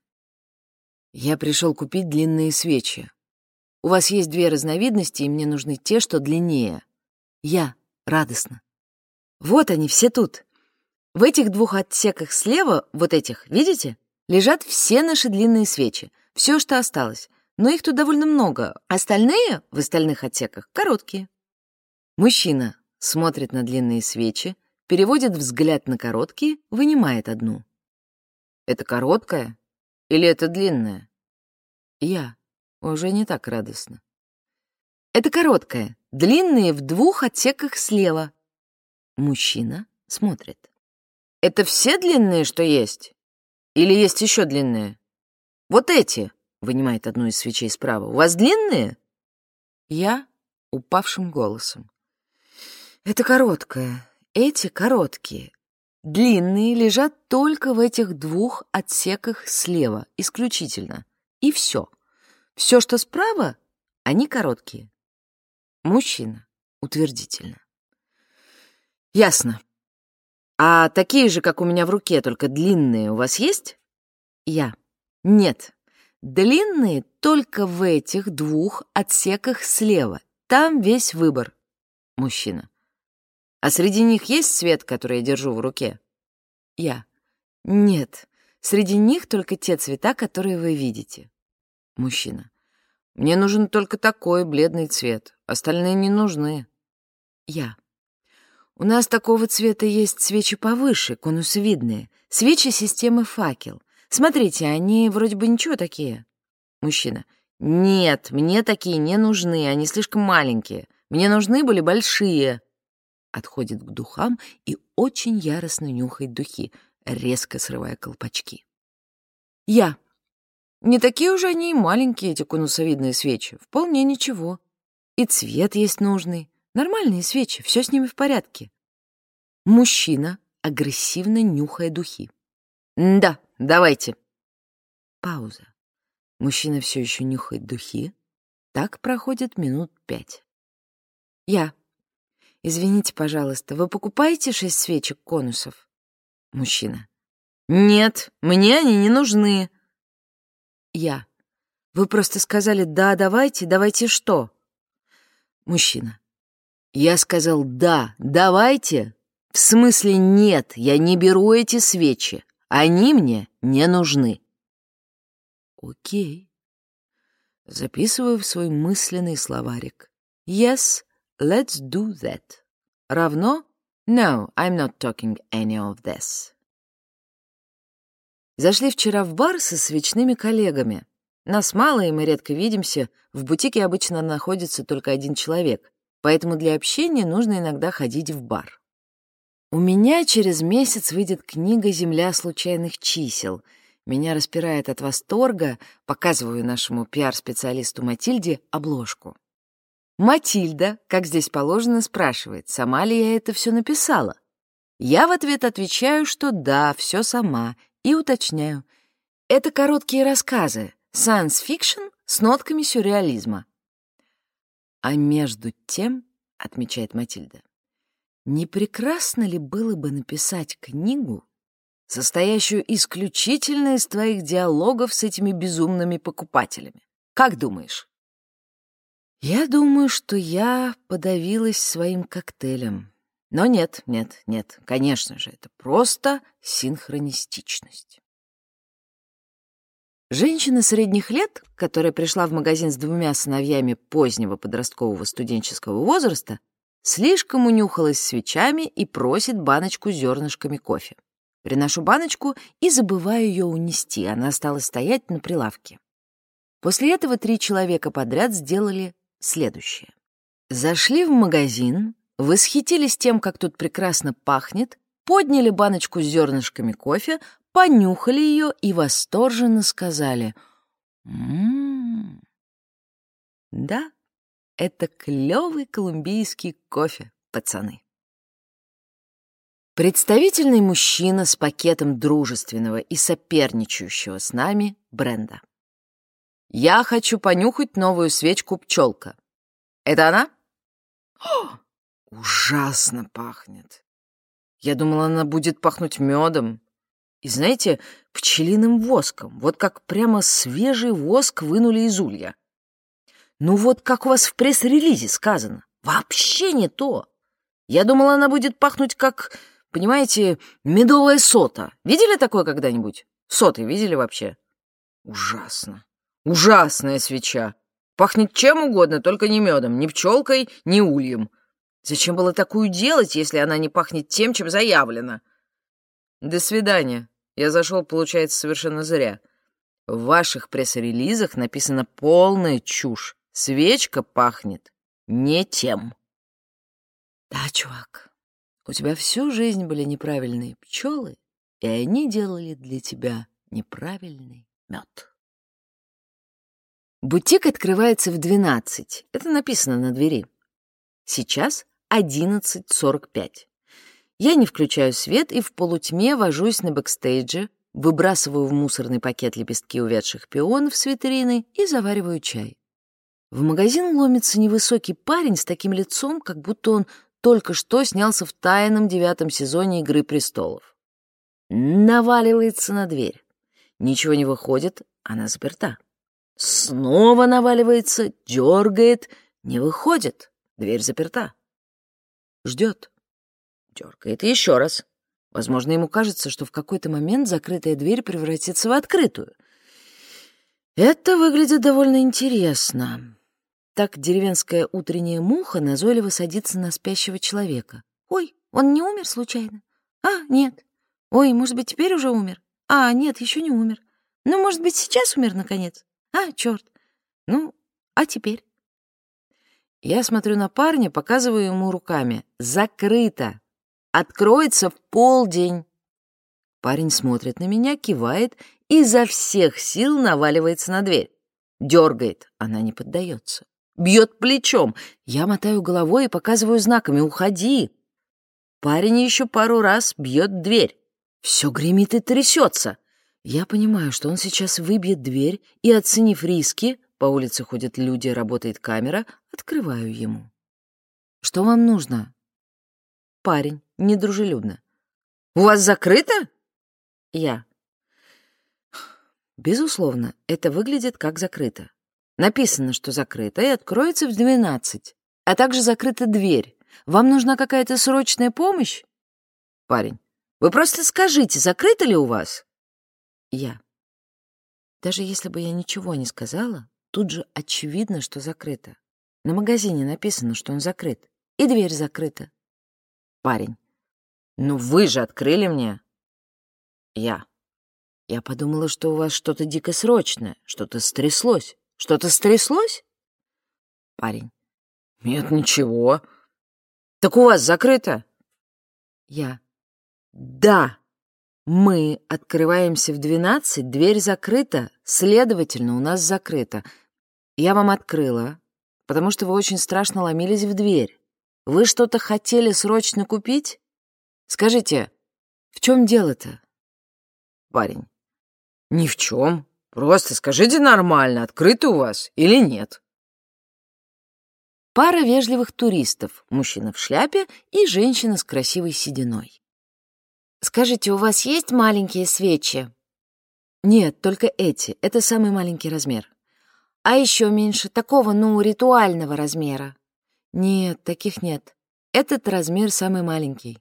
«Я пришел купить длинные свечи. У вас есть две разновидности, и мне нужны те, что длиннее. Я радостно. Вот они, все тут. В этих двух отсеках слева, вот этих, видите, лежат все наши длинные свечи, все, что осталось. Но их тут довольно много. Остальные в остальных отсеках короткие. Мужчина смотрит на длинные свечи, переводит взгляд на короткие, вынимает одну. Это короткая или это длинная? Я. Уже не так радостно. Это короткая, длинные в двух отсеках слева. Мужчина смотрит. Это все длинные, что есть? Или есть еще длинные? Вот эти, вынимает одну из свечей справа. У вас длинные? Я упавшим голосом. Это короткая. Эти короткие. Длинные лежат только в этих двух отсеках слева, исключительно. И все. Все, что справа, они короткие. Мужчина. Утвердительно. Ясно. А такие же, как у меня в руке, только длинные, у вас есть? Я. Нет. Длинные только в этих двух отсеках слева. Там весь выбор. Мужчина. А среди них есть цвет, который я держу в руке? Я. Нет. Среди них только те цвета, которые вы видите. Мужчина. Мне нужен только такой бледный цвет. Остальные не нужны. Я. У нас такого цвета есть свечи повыше, конусовидные, свечи системы факел. Смотрите, они вроде бы ничего такие. Мужчина. Нет, мне такие не нужны, они слишком маленькие. Мне нужны были большие. Отходит к духам и очень яростно нюхает духи, резко срывая колпачки. Я. Не такие уже они и маленькие, эти конусовидные свечи. Вполне ничего. И цвет есть нужный. Нормальные свечи, все с ними в порядке. Мужчина, агрессивно нюхая духи. «Да, давайте». Пауза. Мужчина все еще нюхает духи. Так проходит минут пять. Я. Извините, пожалуйста, вы покупаете шесть свечек конусов? Мужчина. Нет, мне они не нужны. Я. Вы просто сказали «да, давайте», «давайте что?» Мужчина. Я сказал «да, давайте». В смысле нет, я не беру эти свечи. Они мне не нужны. Окей. Записываю в свой мысленный словарик. Yes, let's do that. Равно No, I'm not talking any of this. Зашли вчера в бар со свечными коллегами. Нас мало, и мы редко видимся. В бутике обычно находится только один человек поэтому для общения нужно иногда ходить в бар. У меня через месяц выйдет книга «Земля случайных чисел». Меня распирает от восторга, показываю нашему пиар-специалисту Матильде обложку. Матильда, как здесь положено, спрашивает, сама ли я это все написала. Я в ответ отвечаю, что да, все сама, и уточняю. Это короткие рассказы, science-fiction с нотками сюрреализма. А между тем, — отмечает Матильда, — не прекрасно ли было бы написать книгу, состоящую исключительно из твоих диалогов с этими безумными покупателями? Как думаешь? Я думаю, что я подавилась своим коктейлем. Но нет, нет, нет, конечно же, это просто синхронистичность. Женщина средних лет, которая пришла в магазин с двумя сыновьями позднего подросткового студенческого возраста, слишком унюхалась свечами и просит баночку с зернышками кофе. Приношу баночку и забываю ее унести, она стала стоять на прилавке. После этого три человека подряд сделали следующее. Зашли в магазин, восхитились тем, как тут прекрасно пахнет, подняли баночку с зернышками кофе, понюхали ее и восторженно сказали «Ммм, да, это клевый колумбийский кофе, пацаны». Представительный мужчина с пакетом дружественного и соперничающего с нами бренда. «Я хочу понюхать новую свечку пчелка. Это она?» О, «Ужасно пахнет. Я думала, она будет пахнуть медом. И знаете, пчелиным воском, вот как прямо свежий воск вынули из улья. Ну вот как у вас в пресс-релизе сказано, вообще не то. Я думала, она будет пахнуть как, понимаете, медовая сота. Видели такое когда-нибудь? Соты видели вообще? Ужасно. Ужасная свеча. Пахнет чем угодно, только не медом, ни пчелкой, ни ульем. Зачем было такую делать, если она не пахнет тем, чем заявлено? До свидания. Я зашел, получается, совершенно зря. В ваших пресс-релизах написана полная чушь. Свечка пахнет не тем. Да, чувак, у тебя всю жизнь были неправильные пчелы, и они делали для тебя неправильный мед. Бутик открывается в 12. Это написано на двери. Сейчас 11.45. Я не включаю свет и в полутьме вожусь на бэкстейдже, выбрасываю в мусорный пакет лепестки увядших пионов с витрины и завариваю чай. В магазин ломится невысокий парень с таким лицом, как будто он только что снялся в тайном девятом сезоне «Игры престолов». Наваливается на дверь. Ничего не выходит, она заперта. Снова наваливается, дергает, не выходит, дверь заперта. Ждет. Дергает еще раз. Возможно, ему кажется, что в какой-то момент закрытая дверь превратится в открытую. Это выглядит довольно интересно. Так деревенская утренняя муха назойливо садится на спящего человека. «Ой, он не умер случайно?» «А, нет. Ой, может быть, теперь уже умер?» «А, нет, еще не умер. Ну, может быть, сейчас умер, наконец?» «А, черт. Ну, а теперь?» Я смотрю на парня, показываю ему руками. «Закрыто! Откроется в полдень!» Парень смотрит на меня, кивает и изо всех сил наваливается на дверь. Дергает, она не поддается. Бьет плечом. Я мотаю головой и показываю знаками «Уходи!». Парень еще пару раз бьет дверь. Все гремит и трясется. Я понимаю, что он сейчас выбьет дверь, и, оценив риски, по улице ходят люди, работает камера, открываю ему. «Что вам нужно?» Парень, недружелюбно. «У вас закрыто?» Я. Безусловно, это выглядит как закрыто. Написано, что закрыто, и откроется в двенадцать, а также закрыта дверь. Вам нужна какая-то срочная помощь? Парень. Вы просто скажите, закрыто ли у вас? Я. Даже если бы я ничего не сказала, тут же очевидно, что закрыто. На магазине написано, что он закрыт. И дверь закрыта. Парень. Ну вы же открыли мне. Я. Я подумала, что у вас что-то дико срочное, что-то стряслось. Что-то стряслось? Парень. Нет, ничего. Так у вас закрыто? Я. Да. Мы открываемся в двенадцать, дверь закрыта, следовательно, у нас закрыто. Я вам открыла, потому что вы очень страшно ломились в дверь. Вы что-то хотели срочно купить? Скажите, в чем дело-то? Парень. Ни в чем. Просто скажите нормально, открыто у вас или нет. Пара вежливых туристов, мужчина в шляпе и женщина с красивой сединой. Скажите, у вас есть маленькие свечи? Нет, только эти. Это самый маленький размер. А еще меньше, такого, ну, ритуального размера. Нет, таких нет. Этот размер самый маленький.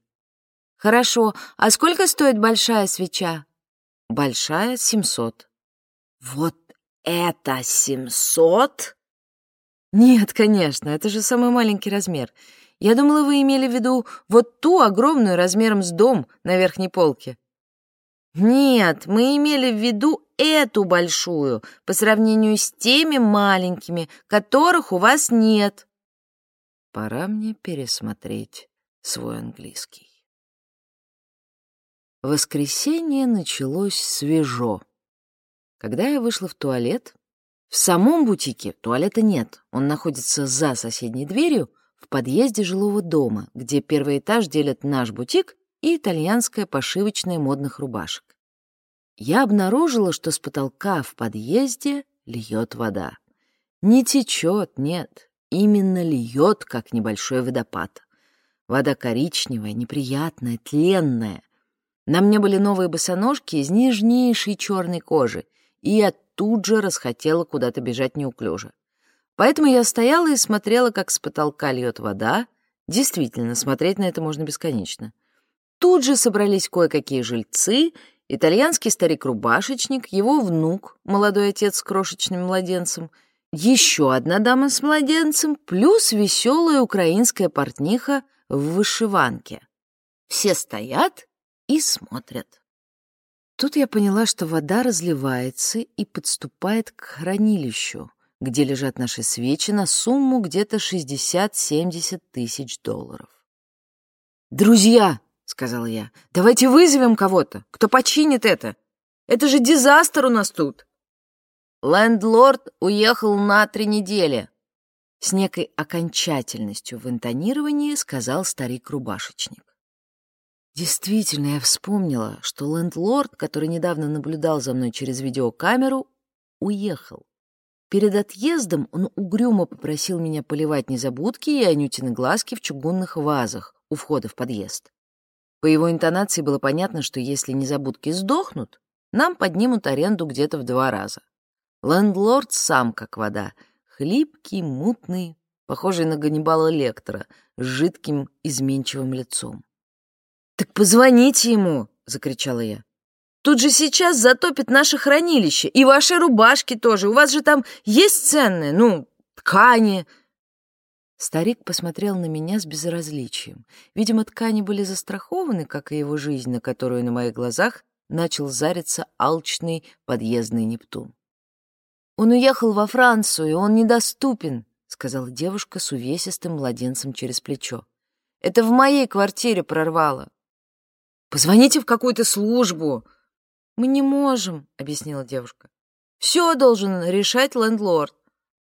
Хорошо, а сколько стоит большая свеча? Большая — 700. Вот это 700? Нет, конечно, это же самый маленький размер. Я думала, вы имели в виду вот ту огромную размером с дом на верхней полке. Нет, мы имели в виду эту большую по сравнению с теми маленькими, которых у вас нет. Пора мне пересмотреть свой английский. Воскресенье началось свежо. Когда я вышла в туалет, в самом бутике туалета нет, он находится за соседней дверью, в подъезде жилого дома, где первый этаж делят наш бутик и итальянская пошивочная модных рубашек. Я обнаружила, что с потолка в подъезде льет вода. Не течет, нет, именно льет, как небольшой водопад. Вода коричневая, неприятная, тленная. На мне были новые босоножки из нежнейшей черной кожи, и я тут же расхотела куда-то бежать неуклюже. Поэтому я стояла и смотрела, как с потолка льет вода. Действительно, смотреть на это можно бесконечно. Тут же собрались кое-какие жильцы, итальянский старик-рубашечник, его внук, молодой отец с крошечным младенцем, еще одна дама с младенцем, плюс веселая украинская портниха в вышиванке. Все стоят и смотрят. Тут я поняла, что вода разливается и подступает к хранилищу, где лежат наши свечи на сумму где-то 60-70 тысяч долларов. «Друзья!» — сказала я. «Давайте вызовем кого-то, кто починит это. Это же дизастер у нас тут!» Лендлорд уехал на три недели. С некой окончательностью в интонировании сказал старик-рубашечник. Действительно, я вспомнила, что лендлорд, который недавно наблюдал за мной через видеокамеру, уехал. Перед отъездом он угрюмо попросил меня поливать незабудки и анютины глазки в чугунных вазах у входа в подъезд. По его интонации было понятно, что если незабудки сдохнут, нам поднимут аренду где-то в два раза. Лендлорд сам как вода, хлипкий, мутный, похожий на Ганнибала Лектора, с жидким, изменчивым лицом. «Так позвоните ему!» — закричала я. «Тут же сейчас затопит наше хранилище, и ваши рубашки тоже. У вас же там есть ценные, ну, ткани». Старик посмотрел на меня с безразличием. Видимо, ткани были застрахованы, как и его жизнь, на которую на моих глазах начал зариться алчный подъездный Нептун. «Он уехал во Францию, он недоступен», — сказала девушка с увесистым младенцем через плечо. «Это в моей квартире прорвало. Позвоните в какую-то службу». «Мы не можем», — объяснила девушка. «Все должен решать лендлорд.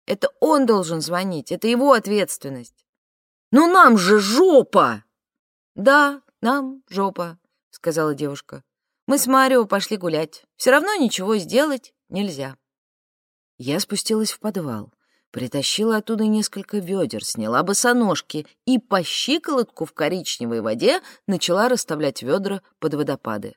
Это он должен звонить, это его ответственность». «Ну нам же жопа!» «Да, нам жопа», — сказала девушка. «Мы с Марио пошли гулять. Все равно ничего сделать нельзя». Я спустилась в подвал. Притащила оттуда несколько ведер, сняла босоножки и по щиколотку в коричневой воде начала расставлять ведра под водопады.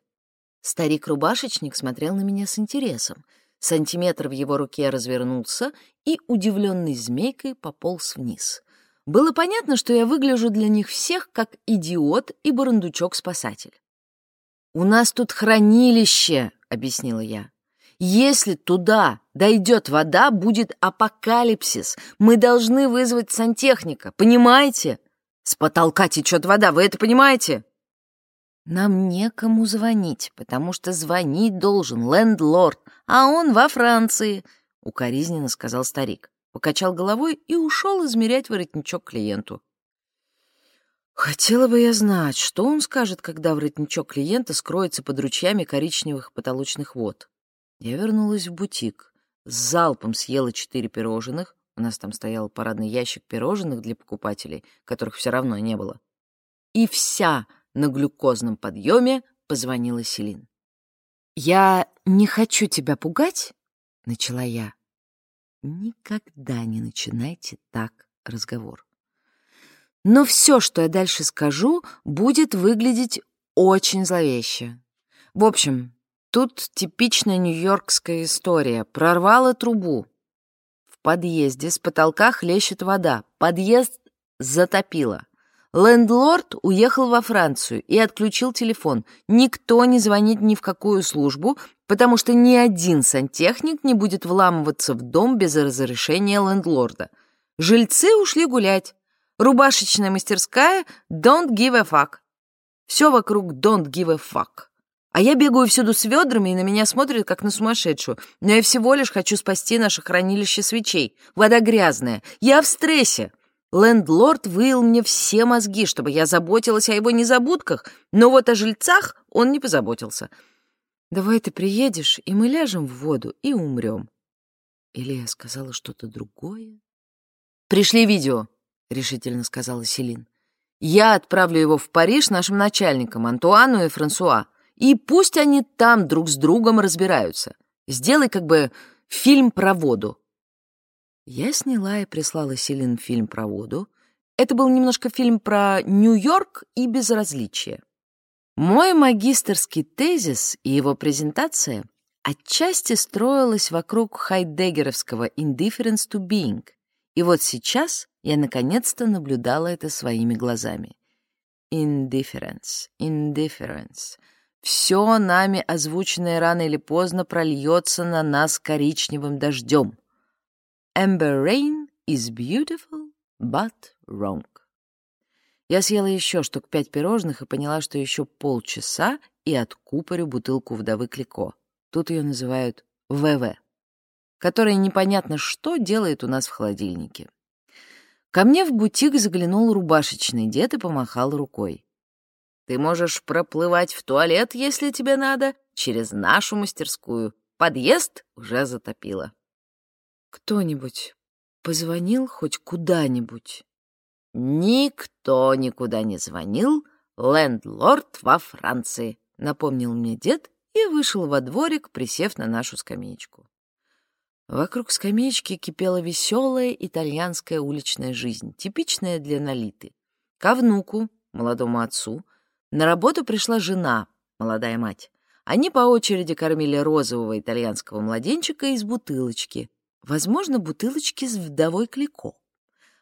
Старик-рубашечник смотрел на меня с интересом. Сантиметр в его руке развернулся и, удивленный змейкой, пополз вниз. Было понятно, что я выгляжу для них всех как идиот и барандучок-спасатель. «У нас тут хранилище», — объяснила я. Если туда дойдет вода, будет апокалипсис. Мы должны вызвать сантехника, понимаете? С потолка течет вода, вы это понимаете? Нам некому звонить, потому что звонить должен лендлорд, а он во Франции, — укоризненно сказал старик. Покачал головой и ушел измерять воротничок клиенту. Хотела бы я знать, что он скажет, когда воротничок клиента скроется под ручьями коричневых потолочных вод. Я вернулась в бутик, с залпом съела четыре пирожных, у нас там стоял парадный ящик пирожных для покупателей, которых все равно не было. И вся на глюкозном подъеме позвонила Селин. «Я не хочу тебя пугать», — начала я. Никогда не начинайте так разговор. Но все, что я дальше скажу, будет выглядеть очень зловеще. В общем, Тут типичная нью-йоркская история. Прорвало трубу. В подъезде с потолка хлещет вода. Подъезд затопило. Лендлорд уехал во Францию и отключил телефон. Никто не звонит ни в какую службу, потому что ни один сантехник не будет вламываться в дом без разрешения лендлорда. Жильцы ушли гулять. Рубашечная мастерская «Don't give a fuck». Все вокруг «Don't give a fuck». А я бегаю всюду с ведрами, и на меня смотрят, как на сумасшедшую. Но я всего лишь хочу спасти наше хранилище свечей. Вода грязная. Я в стрессе. Лендлорд выил мне все мозги, чтобы я заботилась о его незабудках, но вот о жильцах он не позаботился. «Давай ты приедешь, и мы ляжем в воду и умрем». Или я сказала что-то другое? «Пришли видео», — решительно сказала Селин. «Я отправлю его в Париж нашим начальникам, Антуану и Франсуа. И пусть они там друг с другом разбираются. Сделай как бы фильм про воду. Я сняла и прислала Селин фильм про воду. Это был немножко фильм про Нью-Йорк и безразличие. Мой магистерский тезис и его презентация отчасти строилась вокруг хайдеггеровского «indifference to being», и вот сейчас я наконец-то наблюдала это своими глазами. Indifference, indifference — все нами озвученное рано или поздно прольется на нас коричневым дождем. Amber rain is beautiful, but wrong. Я съела еще штук пять пирожных и поняла, что еще полчаса и откупорю бутылку вдовы Клико. Тут ее называют ВВ, которая непонятно что делает у нас в холодильнике. Ко мне в бутик заглянул рубашечный дед и помахал рукой. «Ты можешь проплывать в туалет, если тебе надо, через нашу мастерскую. Подъезд уже затопило». «Кто-нибудь позвонил хоть куда-нибудь?» «Никто никуда не звонил, лендлорд во Франции», — напомнил мне дед и вышел во дворик, присев на нашу скамеечку. Вокруг скамеечки кипела веселая итальянская уличная жизнь, типичная для Нолиты. Ко внуку, молодому отцу, на работу пришла жена, молодая мать. Они по очереди кормили розового итальянского младенчика из бутылочки, возможно, бутылочки с вдовой Клико.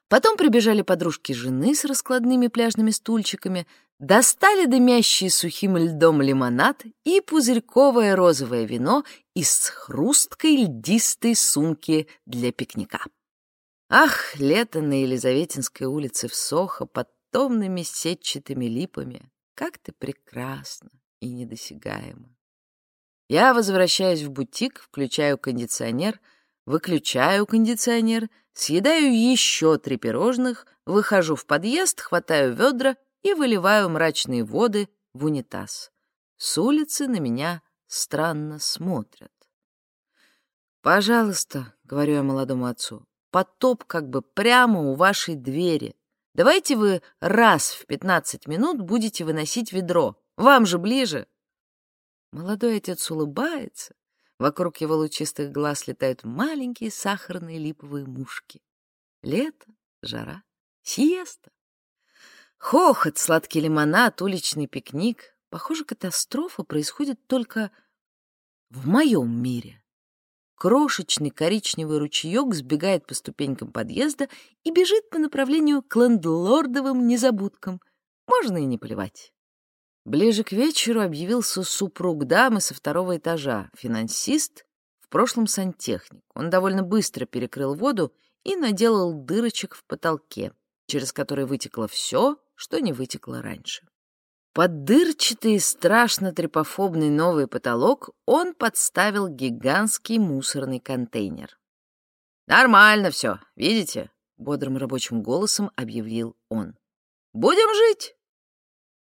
Потом прибежали подружки жены с раскладными пляжными стульчиками, достали дымящий сухим льдом лимонад и пузырьковое розовое вино из хрусткой льдистой сумки для пикника. Ах, лето на Елизаветинской улице в Сохо под томными сетчатыми липами, как ты прекрасна и недосягаема. Я возвращаюсь в бутик, включаю кондиционер, выключаю кондиционер — Съедаю еще три пирожных, выхожу в подъезд, хватаю ведра и выливаю мрачные воды в унитаз. С улицы на меня странно смотрят. «Пожалуйста», — говорю я молодому отцу, — «потоп как бы прямо у вашей двери. Давайте вы раз в пятнадцать минут будете выносить ведро. Вам же ближе». Молодой отец улыбается, Вокруг его лучистых глаз летают маленькие сахарные липовые мушки. Лето, жара, сиеста. Хохот, сладкий лимонад, уличный пикник. Похоже, катастрофа происходит только в моем мире. Крошечный коричневый ручеек сбегает по ступенькам подъезда и бежит по направлению к лендлордовым незабудкам. Можно и не плевать. Ближе к вечеру объявился супруг дамы со второго этажа, финансист, в прошлом сантехник. Он довольно быстро перекрыл воду и наделал дырочек в потолке, через которые вытекло все, что не вытекло раньше. Под дырчатый и страшно трепофобный новый потолок он подставил гигантский мусорный контейнер. «Нормально все, видите?» — бодрым рабочим голосом объявил он. «Будем жить!»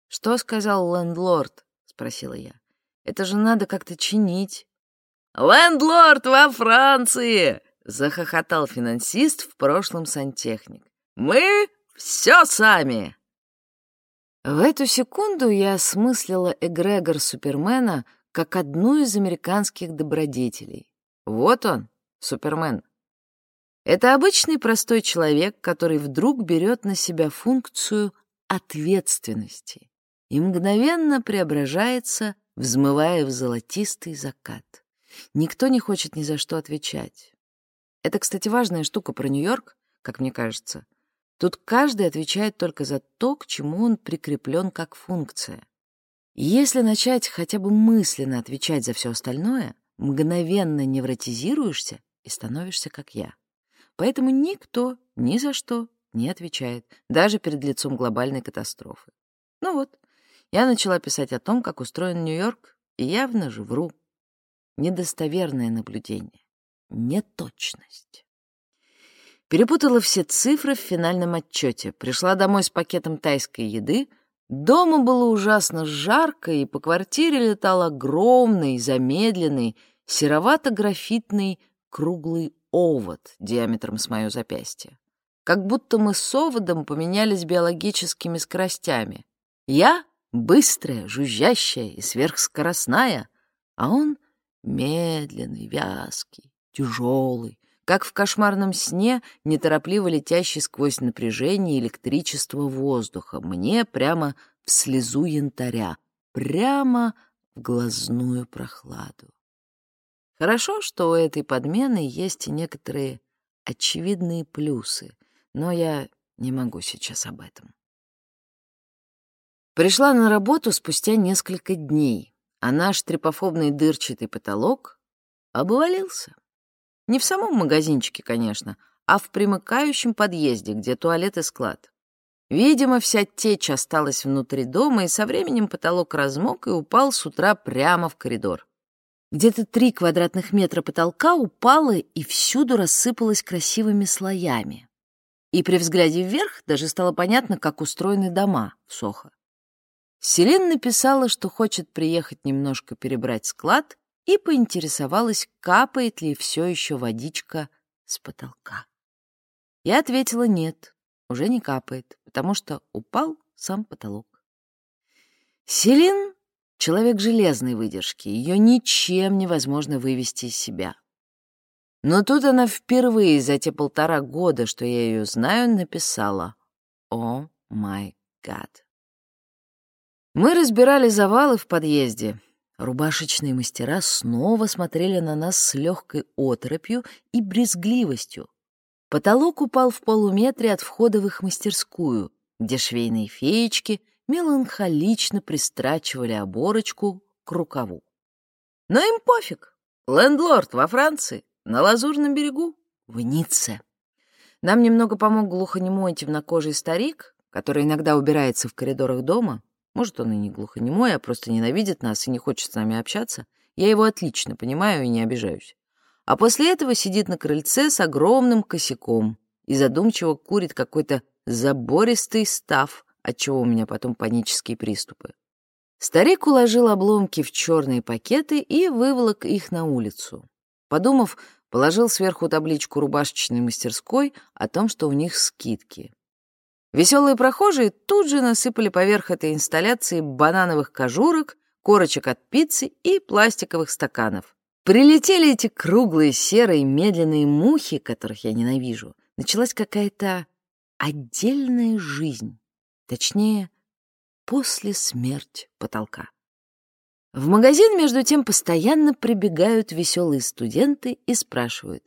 «Что сказал лендлорд?» — спросила я. «Это же надо как-то чинить». «Лендлорд во Франции!» — захохотал финансист в прошлом сантехник. «Мы все сами!» В эту секунду я осмыслила эгрегор Супермена как одну из американских добродетелей. Вот он, Супермен. Это обычный простой человек, который вдруг берет на себя функцию ответственности и мгновенно преображается, взмывая в золотистый закат. Никто не хочет ни за что отвечать. Это, кстати, важная штука про Нью-Йорк, как мне кажется. Тут каждый отвечает только за то, к чему он прикреплен как функция. Если начать хотя бы мысленно отвечать за все остальное, мгновенно невротизируешься и становишься как я. Поэтому никто ни за что не отвечает, даже перед лицом глобальной катастрофы. Ну вот, я начала писать о том, как устроен Нью-Йорк, и явно же вру. Недостоверное наблюдение. Неточность. Перепутала все цифры в финальном отчете. Пришла домой с пакетом тайской еды. Дома было ужасно жарко, и по квартире летал огромный, замедленный, серовато-графитный круглый овод диаметром с мое запястье. Как будто мы с оводом поменялись биологическими скоростями. Я быстрая, жужжащая и сверхскоростная, а он медленный, вязкий, тяжелый, как в кошмарном сне, неторопливо летящий сквозь напряжение электричества воздуха, мне прямо в слезу янтаря, прямо в глазную прохладу. Хорошо, что у этой подмены есть некоторые очевидные плюсы, но я не могу сейчас об этом. Пришла на работу спустя несколько дней, а наш трепофобный дырчатый потолок обвалился. Не в самом магазинчике, конечно, а в примыкающем подъезде, где туалет и склад. Видимо, вся течь осталась внутри дома, и со временем потолок размок и упал с утра прямо в коридор. Где-то три квадратных метра потолка упало и всюду рассыпалось красивыми слоями. И при взгляде вверх даже стало понятно, как устроены дома в Сохо. Селин написала, что хочет приехать немножко перебрать склад, и поинтересовалась, капает ли все еще водичка с потолка. Я ответила нет, уже не капает, потому что упал сам потолок. Селин — человек железной выдержки, ее ничем невозможно вывести из себя. Но тут она впервые за те полтора года, что я ее знаю, написала «О май гад». Мы разбирали завалы в подъезде. Рубашечные мастера снова смотрели на нас с легкой оторопью и брезгливостью. Потолок упал в полуметре от входа в их мастерскую, где швейные феечки меланхолично пристрачивали оборочку к рукаву. Но им пофиг. Лендлорд во Франции, на Лазурном берегу, в Ницце. Нам немного помог глухонемой темнокожий старик, который иногда убирается в коридорах дома, может, он и не глухонемой, а просто ненавидит нас и не хочет с нами общаться. Я его отлично понимаю и не обижаюсь. А после этого сидит на крыльце с огромным косяком и задумчиво курит какой-то забористый став, отчего у меня потом панические приступы. Старик уложил обломки в черные пакеты и выволок их на улицу. Подумав, положил сверху табличку рубашечной мастерской о том, что у них скидки. Веселые прохожие тут же насыпали поверх этой инсталляции банановых кожурок, корочек от пиццы и пластиковых стаканов. Прилетели эти круглые серые медленные мухи, которых я ненавижу. Началась какая-то отдельная жизнь. Точнее, после смерти потолка. В магазин, между тем, постоянно прибегают веселые студенты и спрашивают,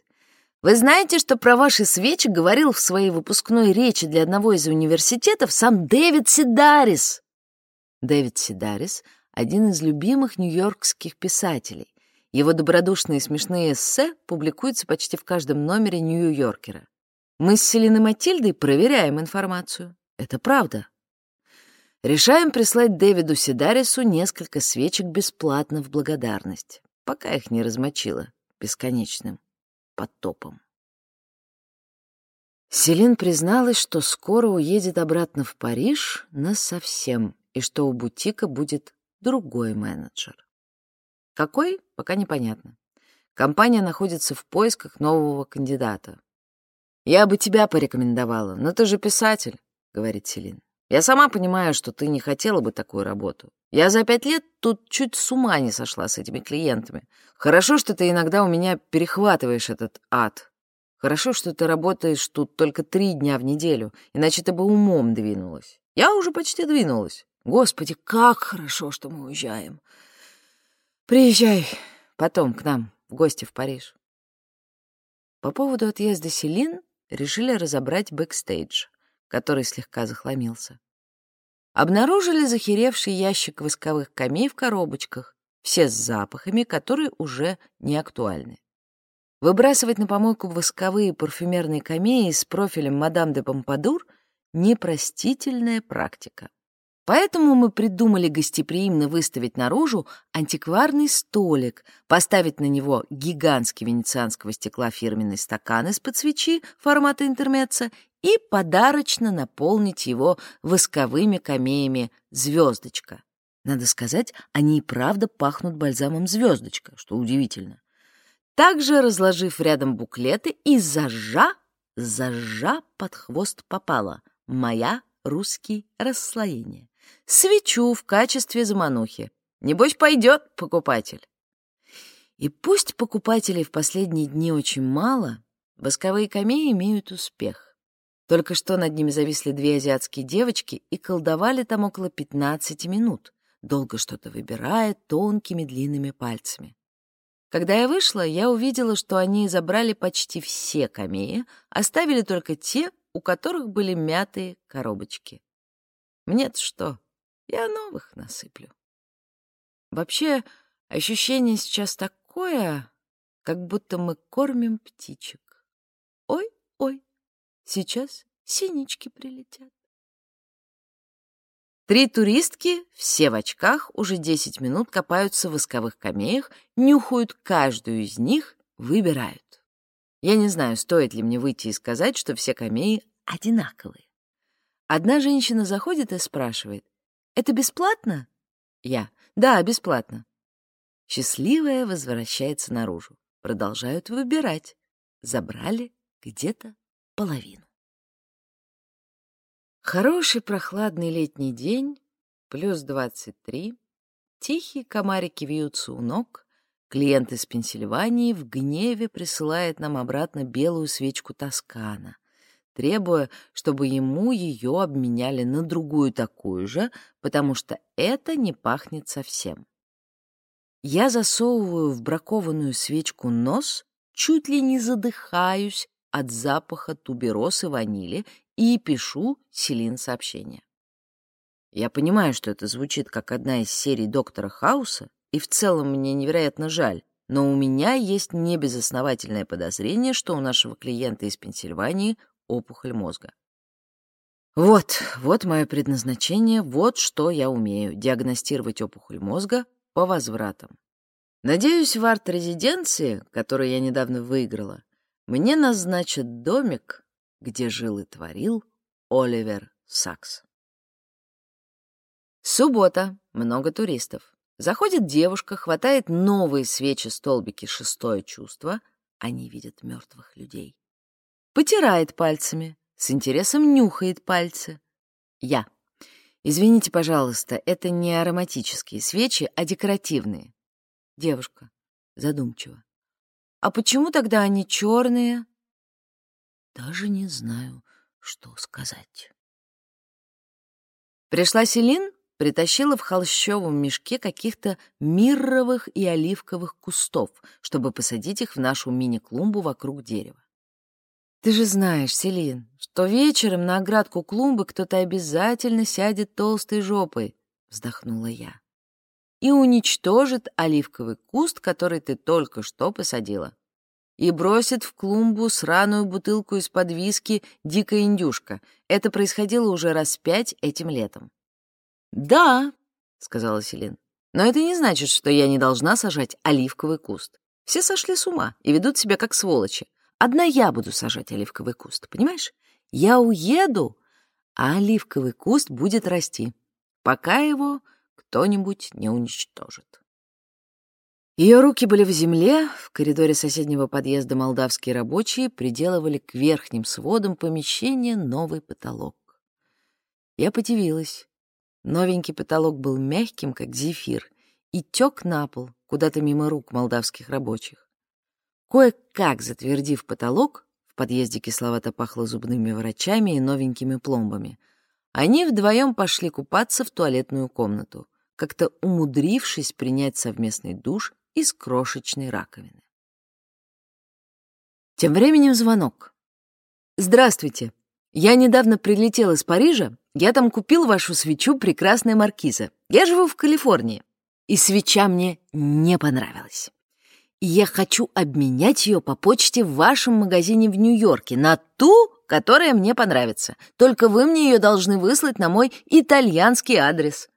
вы знаете, что про ваши свечи говорил в своей выпускной речи для одного из университетов сам Дэвид Сидарис? Дэвид Сидарис — один из любимых нью-йоркских писателей. Его добродушные и смешные эссе публикуются почти в каждом номере Нью-Йоркера. Мы с Селиной Матильдой проверяем информацию. Это правда. Решаем прислать Дэвиду Сидарису несколько свечек бесплатно в благодарность, пока их не размочило бесконечным потопом. Селин призналась, что скоро уедет обратно в Париж насовсем, и что у бутика будет другой менеджер. Какой, пока непонятно. Компания находится в поисках нового кандидата. «Я бы тебя порекомендовала, но ты же писатель», — говорит Селин. «Я сама понимаю, что ты не хотела бы такую работу. Я за пять лет тут чуть с ума не сошла с этими клиентами. Хорошо, что ты иногда у меня перехватываешь этот ад. Хорошо, что ты работаешь тут только три дня в неделю, иначе ты бы умом двинулась. Я уже почти двинулась. Господи, как хорошо, что мы уезжаем. Приезжай потом к нам в гости в Париж. По поводу отъезда Селин решили разобрать бэкстейдж, который слегка захламился. Обнаружили захеревший ящик восковых камей в коробочках, все с запахами, которые уже не актуальны. Выбрасывать на помойку восковые парфюмерные камеи с профилем мадам де Помпадур — непростительная практика. Поэтому мы придумали гостеприимно выставить наружу антикварный столик, поставить на него гигантский венецианского стекла фирменный стакан из-под свечи формата интермеца и подарочно наполнить его восковыми камеями «Звездочка». Надо сказать, они и правда пахнут бальзамом «Звездочка», что удивительно. Также, разложив рядом буклеты, и зажа, зажа под хвост попала «Моя русский расслоение» свечу в качестве заманухи. Небось, пойдет покупатель. И пусть покупателей в последние дни очень мало, восковые камеи имеют успех. Только что над ними зависли две азиатские девочки и колдовали там около 15 минут, долго что-то выбирая тонкими длинными пальцами. Когда я вышла, я увидела, что они забрали почти все камеи, оставили только те, у которых были мятые коробочки. Мне-то что? Я новых насыплю. Вообще, ощущение сейчас такое, как будто мы кормим птичек. Ой-ой, сейчас синички прилетят. Три туристки, все в очках, уже 10 минут копаются в восковых камеях, нюхают каждую из них, выбирают. Я не знаю, стоит ли мне выйти и сказать, что все камеи одинаковые. Одна женщина заходит и спрашивает, «Это бесплатно?» Я, «Да, бесплатно». Счастливая возвращается наружу. Продолжают выбирать. Забрали где-то половину. Хороший прохладный летний день, плюс 23, тихие комарики вьются у ног, клиент из Пенсильвании в гневе присылает нам обратно белую свечку Тоскана, требуя, чтобы ему ее обменяли на другую такую же, потому что это не пахнет совсем. Я засовываю в бракованную свечку нос, чуть ли не задыхаюсь от запаха тубероз и ванили и пишу Селин сообщение. Я понимаю, что это звучит как одна из серий Доктора Хауса, и в целом мне невероятно жаль, но у меня есть небезосновательное подозрение, что у нашего клиента из Пенсильвании опухоль мозга. Вот, вот мое предназначение, вот что я умею — диагностировать опухоль мозга по возвратам. Надеюсь, в арт-резиденции, которую я недавно выиграла, мне назначат домик, где жил и творил Оливер Сакс. Суббота, много туристов. Заходит девушка, хватает новые свечи-столбики «Шестое чувство», они видят мертвых людей. Потирает пальцами, с интересом нюхает пальцы. Я. Извините, пожалуйста, это не ароматические свечи, а декоративные. Девушка. Задумчиво. А почему тогда они черные? Даже не знаю, что сказать. Пришла Селин, притащила в холщовом мешке каких-то мирровых и оливковых кустов, чтобы посадить их в нашу мини-клумбу вокруг дерева. «Ты же знаешь, Селин, что вечером на оградку клумбы кто-то обязательно сядет толстой жопой», — вздохнула я, «и уничтожит оливковый куст, который ты только что посадила и бросит в клумбу сраную бутылку из-под виски «Дикая индюшка». Это происходило уже раз пять этим летом. «Да», — сказала Селин, — «но это не значит, что я не должна сажать оливковый куст. Все сошли с ума и ведут себя как сволочи. Одна я буду сажать оливковый куст, понимаешь? Я уеду, а оливковый куст будет расти, пока его кто-нибудь не уничтожит». Ее руки были в земле, в коридоре соседнего подъезда молдавские рабочие приделывали к верхним сводам помещения новый потолок. Я подивилась. Новенький потолок был мягким, как зефир, и тек на пол, куда-то мимо рук молдавских рабочих. Кое-как затвердив потолок, в подъезде кисловато пахло зубными врачами и новенькими пломбами, они вдвоем пошли купаться в туалетную комнату, как-то умудрившись принять совместный душ из крошечной раковины. Тем временем звонок. «Здравствуйте. Я недавно прилетел из Парижа. Я там купил вашу свечу «Прекрасная маркиза». Я живу в Калифорнии. И свеча мне не понравилась. Я хочу обменять ее по почте в вашем магазине в Нью-Йорке на ту, которая мне понравится. Только вы мне ее должны выслать на мой итальянский адрес.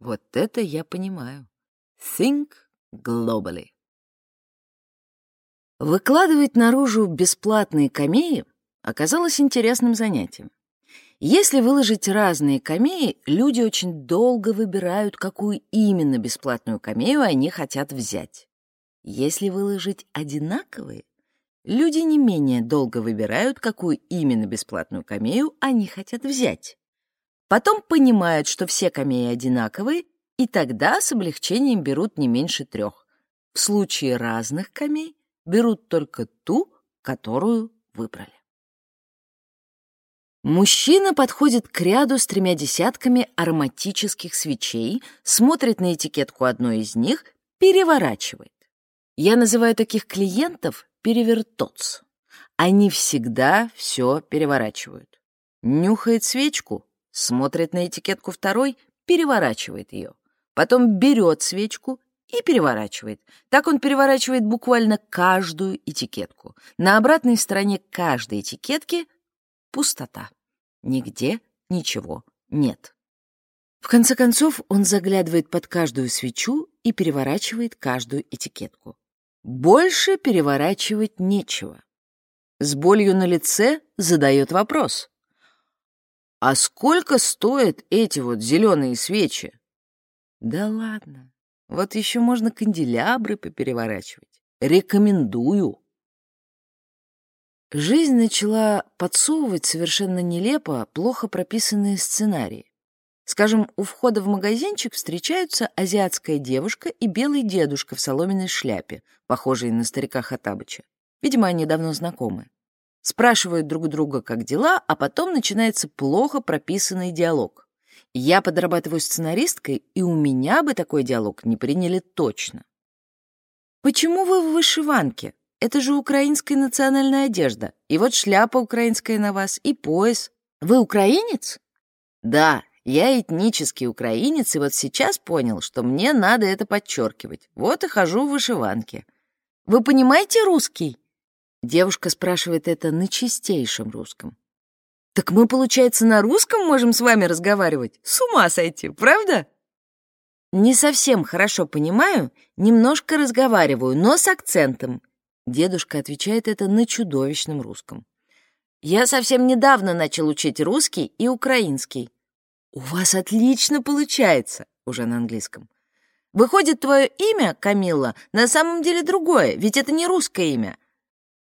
Вот это я понимаю. Think globally. Выкладывать наружу бесплатные камеи оказалось интересным занятием. Если выложить разные камеи, люди очень долго выбирают, какую именно бесплатную камею они хотят взять. Если выложить одинаковые, люди не менее долго выбирают, какую именно бесплатную камею они хотят взять. Потом понимают, что все камеи одинаковые, и тогда с облегчением берут не меньше трех. В случае разных камей берут только ту, которую выбрали. Мужчина подходит к ряду с тремя десятками ароматических свечей, смотрит на этикетку одной из них, переворачивает. Я называю таких клиентов перевертоц. Они всегда все переворачивают. Нюхает свечку, смотрит на этикетку второй, переворачивает ее. Потом берет свечку и переворачивает. Так он переворачивает буквально каждую этикетку. На обратной стороне каждой этикетки пустота. Нигде ничего нет. В конце концов, он заглядывает под каждую свечу и переворачивает каждую этикетку. Больше переворачивать нечего. С болью на лице задает вопрос. «А сколько стоят эти вот зеленые свечи?» «Да ладно, вот еще можно канделябры попереворачивать. Рекомендую!» Жизнь начала подсовывать совершенно нелепо плохо прописанные сценарии. Скажем, у входа в магазинчик встречаются азиатская девушка и белый дедушка в соломенной шляпе, похожие на старика Хатабыча. Видимо, они давно знакомы. Спрашивают друг друга, как дела, а потом начинается плохо прописанный диалог. Я подрабатываю сценаристкой, и у меня бы такой диалог не приняли точно. «Почему вы в вышиванке? Это же украинская национальная одежда. И вот шляпа украинская на вас, и пояс. Вы украинец?» «Да, я этнический украинец, и вот сейчас понял, что мне надо это подчеркивать. Вот и хожу в вышиванке. Вы понимаете русский?» Девушка спрашивает это на чистейшем русском. «Так мы, получается, на русском можем с вами разговаривать? С ума сойти, правда?» «Не совсем хорошо понимаю, немножко разговариваю, но с акцентом». Дедушка отвечает это на чудовищном русском. «Я совсем недавно начал учить русский и украинский. «У вас отлично получается», уже на английском. «Выходит, твое имя, Камилла, на самом деле другое, ведь это не русское имя».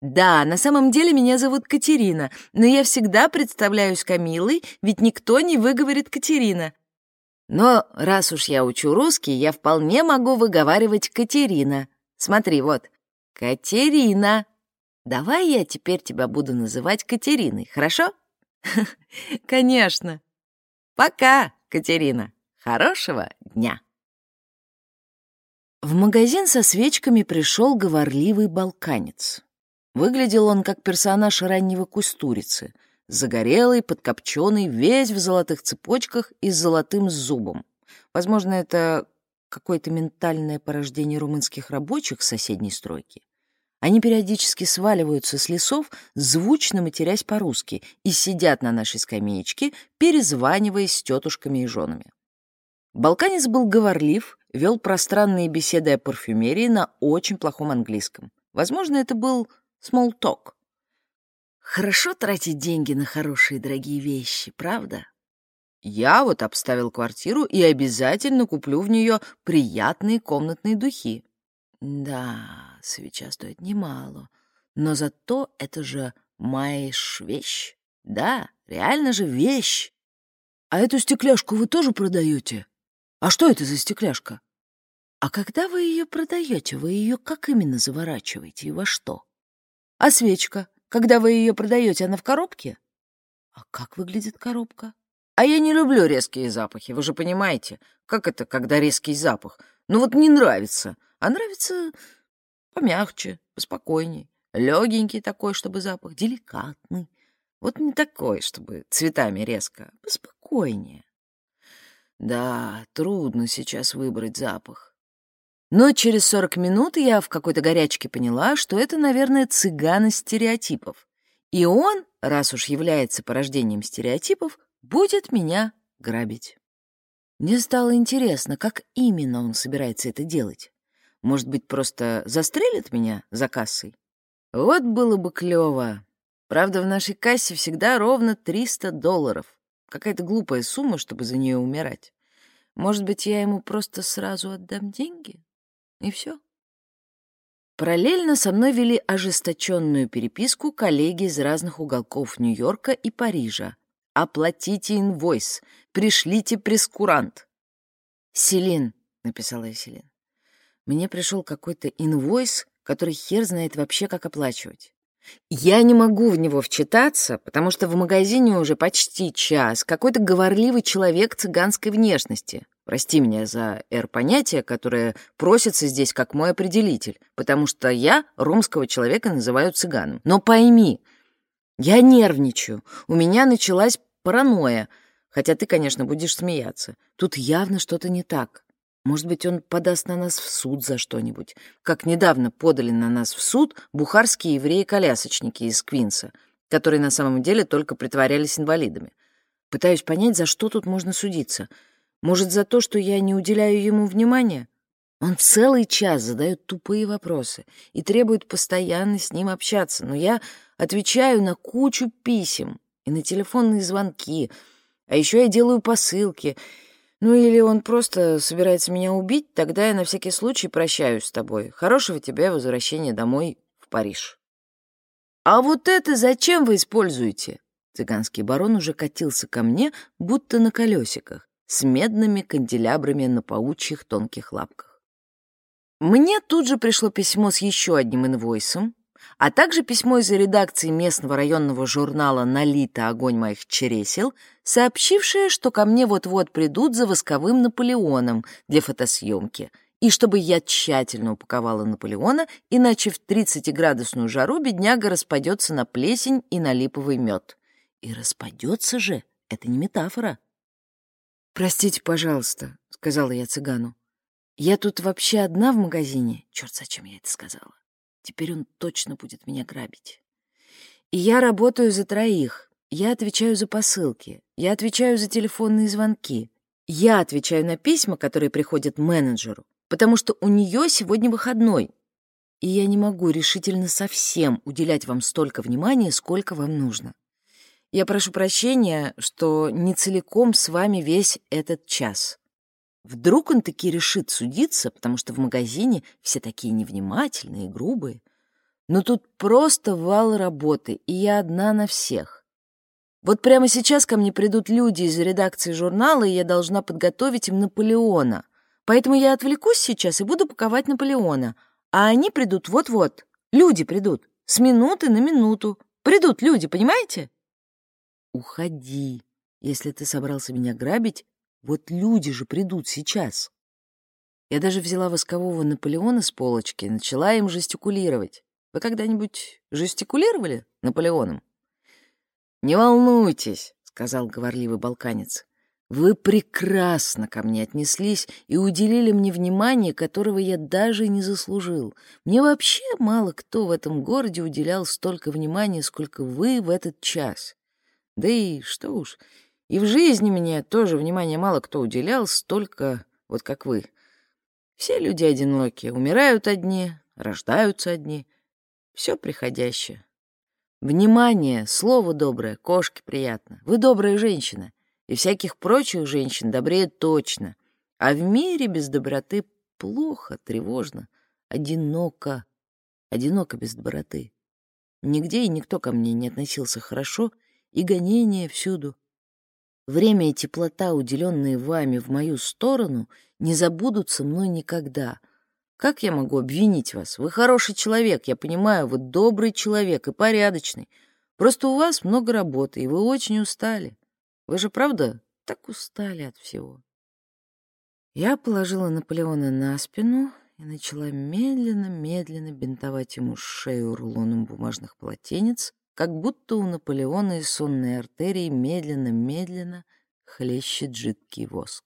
«Да, на самом деле меня зовут Катерина, но я всегда представляюсь Камилой, ведь никто не выговорит Катерина. Но раз уж я учу русский, я вполне могу выговаривать Катерина. Смотри, вот, Катерина. Давай я теперь тебя буду называть Катериной, хорошо?» «Конечно», Пока, Катерина. Хорошего дня. В магазин со свечками пришел говорливый балканец. Выглядел он как персонаж раннего кустурицы, загорелый, подкопченный, весь в золотых цепочках и с золотым зубом. Возможно, это какое-то ментальное порождение румынских рабочих соседней стройки. Они периодически сваливаются с лесов, звучно матерясь по-русски, и сидят на нашей скамеечке, перезваниваясь с тетушками и женами. Балканец был говорлив, вел пространные беседы о парфюмерии на очень плохом английском. Возможно, это был talk. Хорошо тратить деньги на хорошие дорогие вещи, правда? Я вот обставил квартиру и обязательно куплю в нее приятные комнатные духи. Да, свеча стоит немало, но зато это же маешь вещь. Да, реально же вещь. А эту стекляшку вы тоже продаете? А что это за стекляшка? А когда вы ее продаете, вы ее как именно заворачиваете и во что? А свечка, когда вы ее продаете, она в коробке? А как выглядит коробка? А я не люблю резкие запахи, вы же понимаете. Как это, когда резкий запах? Ну вот не нравится. А нравится помягче, поспокойней. Легенький такой, чтобы запах, деликатный. Вот не такой, чтобы цветами резко, поспокойнее. Да, трудно сейчас выбрать запах. Но через сорок минут я в какой-то горячке поняла, что это, наверное, цыган из стереотипов. И он, раз уж является порождением стереотипов, будет меня грабить. Мне стало интересно, как именно он собирается это делать. Может быть, просто застрелит меня за кассой? Вот было бы клёво. Правда, в нашей кассе всегда ровно 300 долларов. Какая-то глупая сумма, чтобы за нее умирать. Может быть, я ему просто сразу отдам деньги? И все. Параллельно со мной вели ожесточенную переписку коллеги из разных уголков Нью-Йорка и Парижа. «Оплатите инвойс, пришлите прескурант». «Селин», — написала я Селин, мне пришел какой-то инвойс, который хер знает вообще, как оплачивать. Я не могу в него вчитаться, потому что в магазине уже почти час какой-то говорливый человек цыганской внешности. Прости меня за «р» которое просится здесь как мой определитель, потому что я румского человека называю цыганом. Но пойми, я нервничаю, у меня началась паранойя. Хотя ты, конечно, будешь смеяться. Тут явно что-то не так. Может быть, он подаст на нас в суд за что-нибудь. Как недавно подали на нас в суд бухарские евреи-колясочники из Квинса, которые на самом деле только притворялись инвалидами. Пытаюсь понять, за что тут можно судиться. Может, за то, что я не уделяю ему внимания? Он целый час задает тупые вопросы и требует постоянно с ним общаться, но я отвечаю на кучу писем и на телефонные звонки, а еще я делаю посылки — ну или он просто собирается меня убить, тогда я на всякий случай прощаюсь с тобой. Хорошего тебе возвращения домой в Париж. А вот это зачем вы используете? Цыганский барон уже катился ко мне, будто на колесиках, с медными канделябрами на паучьих тонких лапках. Мне тут же пришло письмо с еще одним инвойсом, а также письмо из редакции местного районного журнала «Налито огонь моих чересел», сообщившее, что ко мне вот-вот придут за восковым Наполеоном для фотосъемки, и чтобы я тщательно упаковала Наполеона, иначе в 30-градусную жару бедняга распадется на плесень и на липовый мед. И распадется же, это не метафора. «Простите, пожалуйста», — сказала я цыгану. «Я тут вообще одна в магазине?» Черт, зачем я это сказала? Теперь он точно будет меня грабить. И я работаю за троих. Я отвечаю за посылки. Я отвечаю за телефонные звонки. Я отвечаю на письма, которые приходят менеджеру, потому что у нее сегодня выходной. И я не могу решительно совсем уделять вам столько внимания, сколько вам нужно. Я прошу прощения, что не целиком с вами весь этот час. Вдруг он таки решит судиться, потому что в магазине все такие невнимательные и грубые. Но тут просто вал работы, и я одна на всех. Вот прямо сейчас ко мне придут люди из редакции журнала, и я должна подготовить им Наполеона. Поэтому я отвлекусь сейчас и буду паковать Наполеона. А они придут вот-вот. Люди придут. С минуты на минуту. Придут люди, понимаете? Уходи. Если ты собрался меня грабить, вот люди же придут сейчас. Я даже взяла воскового Наполеона с полочки и начала им жестикулировать. Вы когда-нибудь жестикулировали Наполеоном? «Не волнуйтесь», — сказал говорливый балканец. «Вы прекрасно ко мне отнеслись и уделили мне внимание, которого я даже не заслужил. Мне вообще мало кто в этом городе уделял столько внимания, сколько вы в этот час. Да и что уж, и в жизни мне тоже внимания мало кто уделял, столько вот как вы. Все люди одинокие, умирают одни, рождаются одни. Все приходящее. Внимание, слово доброе, кошке приятно. Вы добрая женщина, и всяких прочих женщин добрее точно. А в мире без доброты плохо, тревожно, одиноко, одиноко без доброты. Нигде и никто ко мне не относился хорошо, и гонения всюду. Время и теплота, уделенные вами в мою сторону, не забудутся мной никогда. Как я могу обвинить вас? Вы хороший человек, я понимаю, вы добрый человек и порядочный. Просто у вас много работы, и вы очень устали. Вы же, правда, так устали от всего. Я положила Наполеона на спину и начала медленно-медленно бинтовать ему шею рулоном бумажных полотенец, как будто у Наполеона из сонной артерии медленно-медленно хлещет жидкий воск.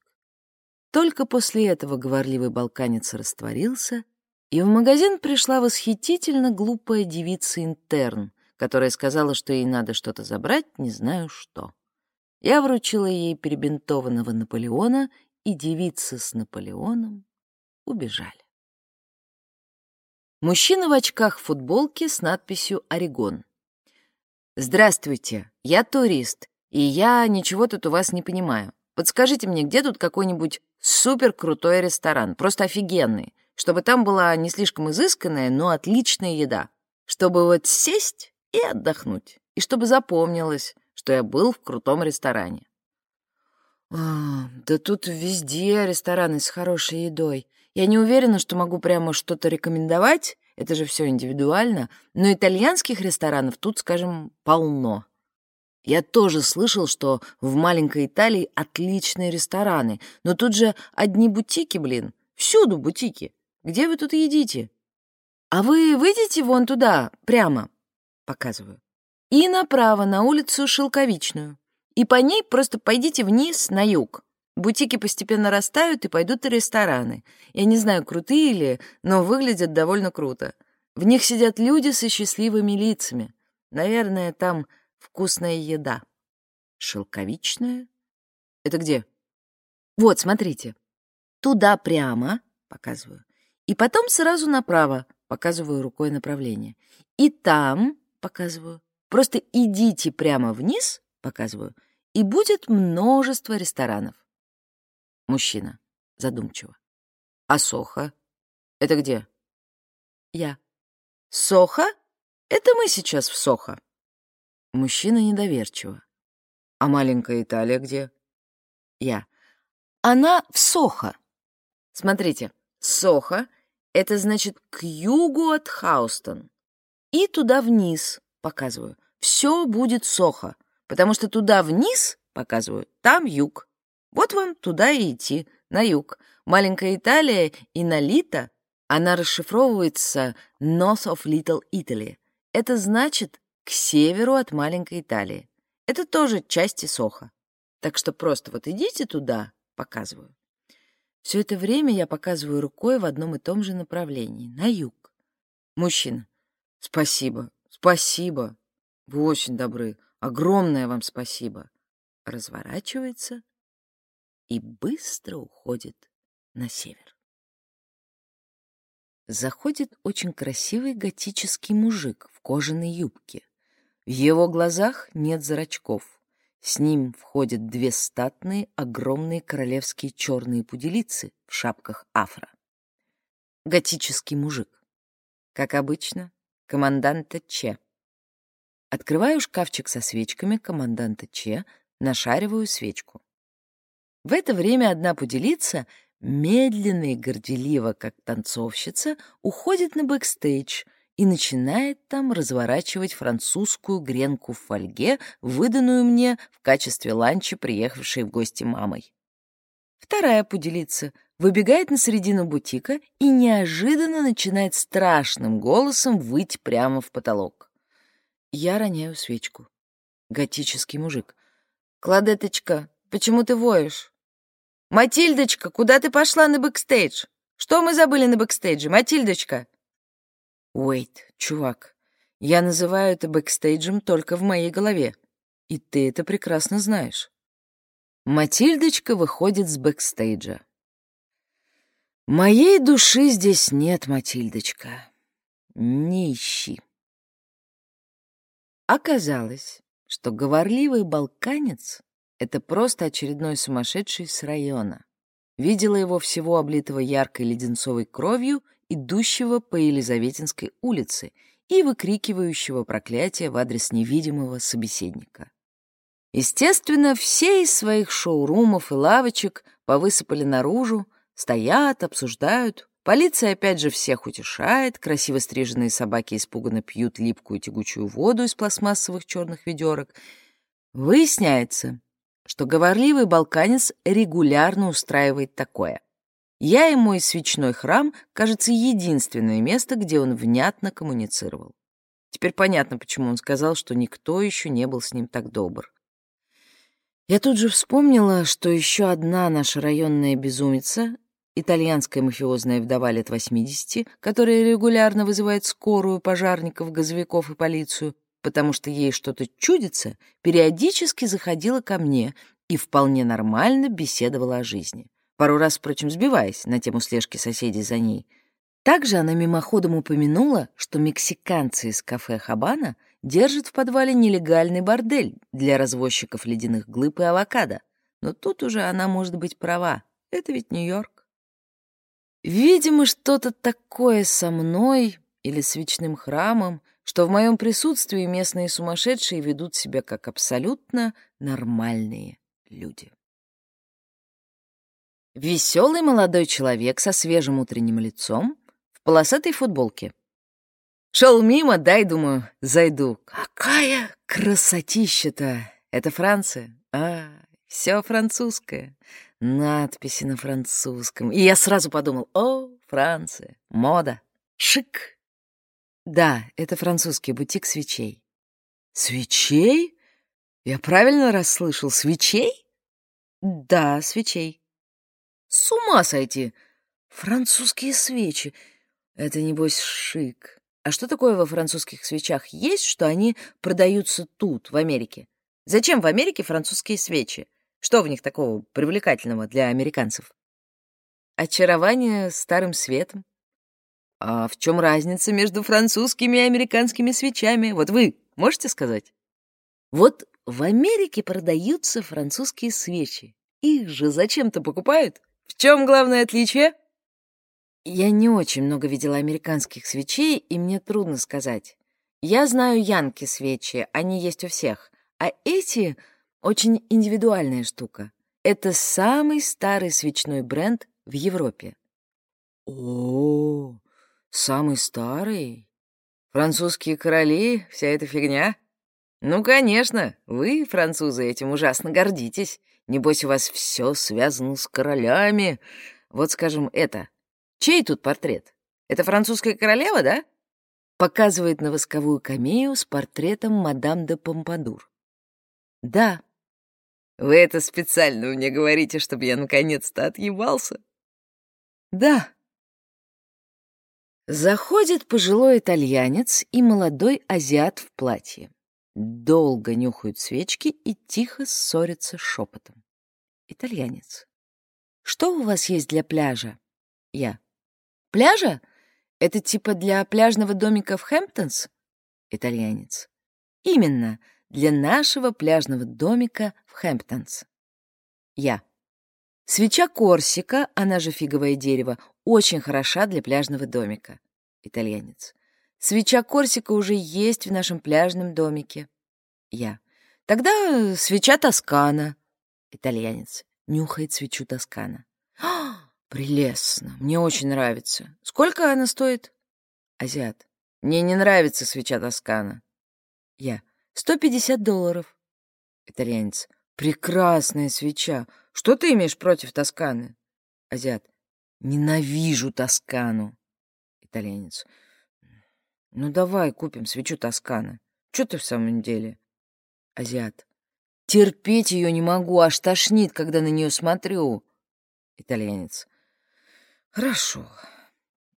Только после этого говорливый балканец растворился, и в магазин пришла восхитительно глупая девица-интерн, которая сказала, что ей надо что-то забрать, не знаю что. Я вручила ей перебинтованного Наполеона, и девица с Наполеоном убежали. Мужчина в очках футболки с надписью «Орегон». «Здравствуйте, я турист, и я ничего тут у вас не понимаю. Подскажите мне, где тут какой-нибудь супер крутой ресторан, просто офигенный, чтобы там была не слишком изысканная, но отличная еда, чтобы вот сесть и отдохнуть, и чтобы запомнилось, что я был в крутом ресторане». А, да тут везде рестораны с хорошей едой. Я не уверена, что могу прямо что-то рекомендовать, это же все индивидуально, но итальянских ресторанов тут, скажем, полно. Я тоже слышал, что в маленькой Италии отличные рестораны, но тут же одни бутики, блин, всюду бутики. Где вы тут едите? А вы выйдете вон туда, прямо, показываю, и направо на улицу Шелковичную. и по ней просто пойдите вниз на юг. Бутики постепенно растают и пойдут и рестораны. Я не знаю, крутые ли, но выглядят довольно круто. В них сидят люди со счастливыми лицами. Наверное, там вкусная еда. Шелковичная? Это где? Вот, смотрите. Туда прямо, показываю. И потом сразу направо, показываю рукой направление. И там, показываю. Просто идите прямо вниз, показываю, и будет множество ресторанов. Мужчина, задумчиво. А Соха? Это где? Я. Соха? Это мы сейчас в Сохо. Мужчина недоверчиво. А маленькая Италия где? Я. Она в Сохо. Смотрите, Сохо — это значит к югу от Хаустон. И туда вниз, показываю. Все будет Сохо, потому что туда вниз, показываю, там юг. Вот вам туда и идти, на юг. Маленькая Италия и Налита, она расшифровывается North of Little Italy. Это значит к северу от маленькой Италии. Это тоже части Соха. Так что просто вот идите туда, показываю. Все это время я показываю рукой в одном и том же направлении, на юг. Мужчина. Спасибо, спасибо. Вы очень добры. Огромное вам спасибо. Разворачивается и быстро уходит на север. Заходит очень красивый готический мужик в кожаной юбке. В его глазах нет зрачков. С ним входят две статные, огромные королевские черные пуделицы в шапках афро. Готический мужик. Как обычно, команданта Че. Открываю шкафчик со свечками команданта Че, нашариваю свечку. В это время одна пуделица, медленно и горделиво, как танцовщица, уходит на бэкстейдж и начинает там разворачивать французскую гренку в фольге, выданную мне в качестве ланча, приехавшей в гости мамой. Вторая пуделица выбегает на середину бутика и неожиданно начинает страшным голосом выть прямо в потолок. Я роняю свечку. Готический мужик. «Клодетточка, почему ты воешь?» «Матильдочка, куда ты пошла на бэкстейдж? Что мы забыли на бэкстейдже, Матильдочка?» «Wait, чувак, я называю это бэкстейджем только в моей голове, и ты это прекрасно знаешь». Матильдочка выходит с бэкстейджа. «Моей души здесь нет, Матильдочка. Не ищи». Оказалось, что говорливый балканец это просто очередной сумасшедший с района. Видела его всего облитого яркой леденцовой кровью, идущего по Елизаветинской улице и выкрикивающего проклятие в адрес невидимого собеседника. Естественно, все из своих шоурумов и лавочек повысыпали наружу, стоят, обсуждают. Полиция опять же всех утешает, красиво стриженные собаки испуганно пьют липкую тягучую воду из пластмассовых черных ведерок. Выясняется, что говорливый балканец регулярно устраивает такое. Я и мой свечной храм, кажется, единственное место, где он внятно коммуницировал. Теперь понятно, почему он сказал, что никто еще не был с ним так добр. Я тут же вспомнила, что еще одна наша районная безумица, итальянская мафиозная вдова лет 80, которая регулярно вызывает скорую, пожарников, газовиков и полицию, потому что ей что-то чудится, периодически заходила ко мне и вполне нормально беседовала о жизни. Пару раз, впрочем, сбиваясь на тему слежки соседей за ней. Также она мимоходом упомянула, что мексиканцы из кафе «Хабана» держат в подвале нелегальный бордель для развозчиков ледяных глыб и авокадо. Но тут уже она может быть права. Это ведь Нью-Йорк. Видимо, что-то такое со мной или свечным храмом что в моем присутствии местные сумасшедшие ведут себя как абсолютно нормальные люди. Веселый молодой человек со свежим утренним лицом в полосатой футболке. Шел мимо, дай, думаю, зайду. Какая красотища-то! Это Франция? А, все французское. Надписи на французском. И я сразу подумал, о, Франция, мода, шик. Да, это французский бутик свечей. Свечей? Я правильно расслышал? Свечей? Да, свечей. С ума сойти! Французские свечи. Это, небось, шик. А что такое во французских свечах? Есть, что они продаются тут, в Америке? Зачем в Америке французские свечи? Что в них такого привлекательного для американцев? Очарование старым светом. А в чем разница между французскими и американскими свечами? Вот вы можете сказать? Вот в Америке продаются французские свечи. Их же зачем-то покупают. В чем главное отличие? Я не очень много видела американских свечей, и мне трудно сказать. Я знаю янки свечи, они есть у всех. А эти — очень индивидуальная штука. Это самый старый свечной бренд в Европе. О, самый старый? Французские короли, вся эта фигня? Ну, конечно, вы, французы, этим ужасно гордитесь. Небось, у вас все связано с королями. Вот, скажем, это. Чей тут портрет? Это французская королева, да? Показывает на восковую камею с портретом мадам де Помпадур. Да. Вы это специально мне говорите, чтобы я наконец-то отъебался? Да. Заходит пожилой итальянец и молодой азиат в платье долго нюхают свечки и тихо ссорятся шепотом. Итальянец. «Что у вас есть для пляжа?» Я. «Пляжа? Это типа для пляжного домика в Хэмптонс?» Итальянец. «Именно, для нашего пляжного домика в Хэмптонс». Я. Свеча Корсика, она же фиговое дерево, очень хороша для пляжного домика. Итальянец. Свеча Корсика уже есть в нашем пляжном домике. Я. Тогда свеча Тоскана. Итальянец. Нюхает свечу Тоскана. А, прелестно. Мне очень нравится. Сколько она стоит? Азиат. Мне не нравится свеча Тоскана. Я. Сто пятьдесят долларов. Итальянец. Прекрасная свеча. Что ты имеешь против Тосканы? Азиат. Ненавижу Тоскану. Итальянец. Ну давай купим свечу Тоскана. Что ты в самом деле? Азиат. Терпеть ее не могу, аж тошнит, когда на нее смотрю. Итальянец. Хорошо.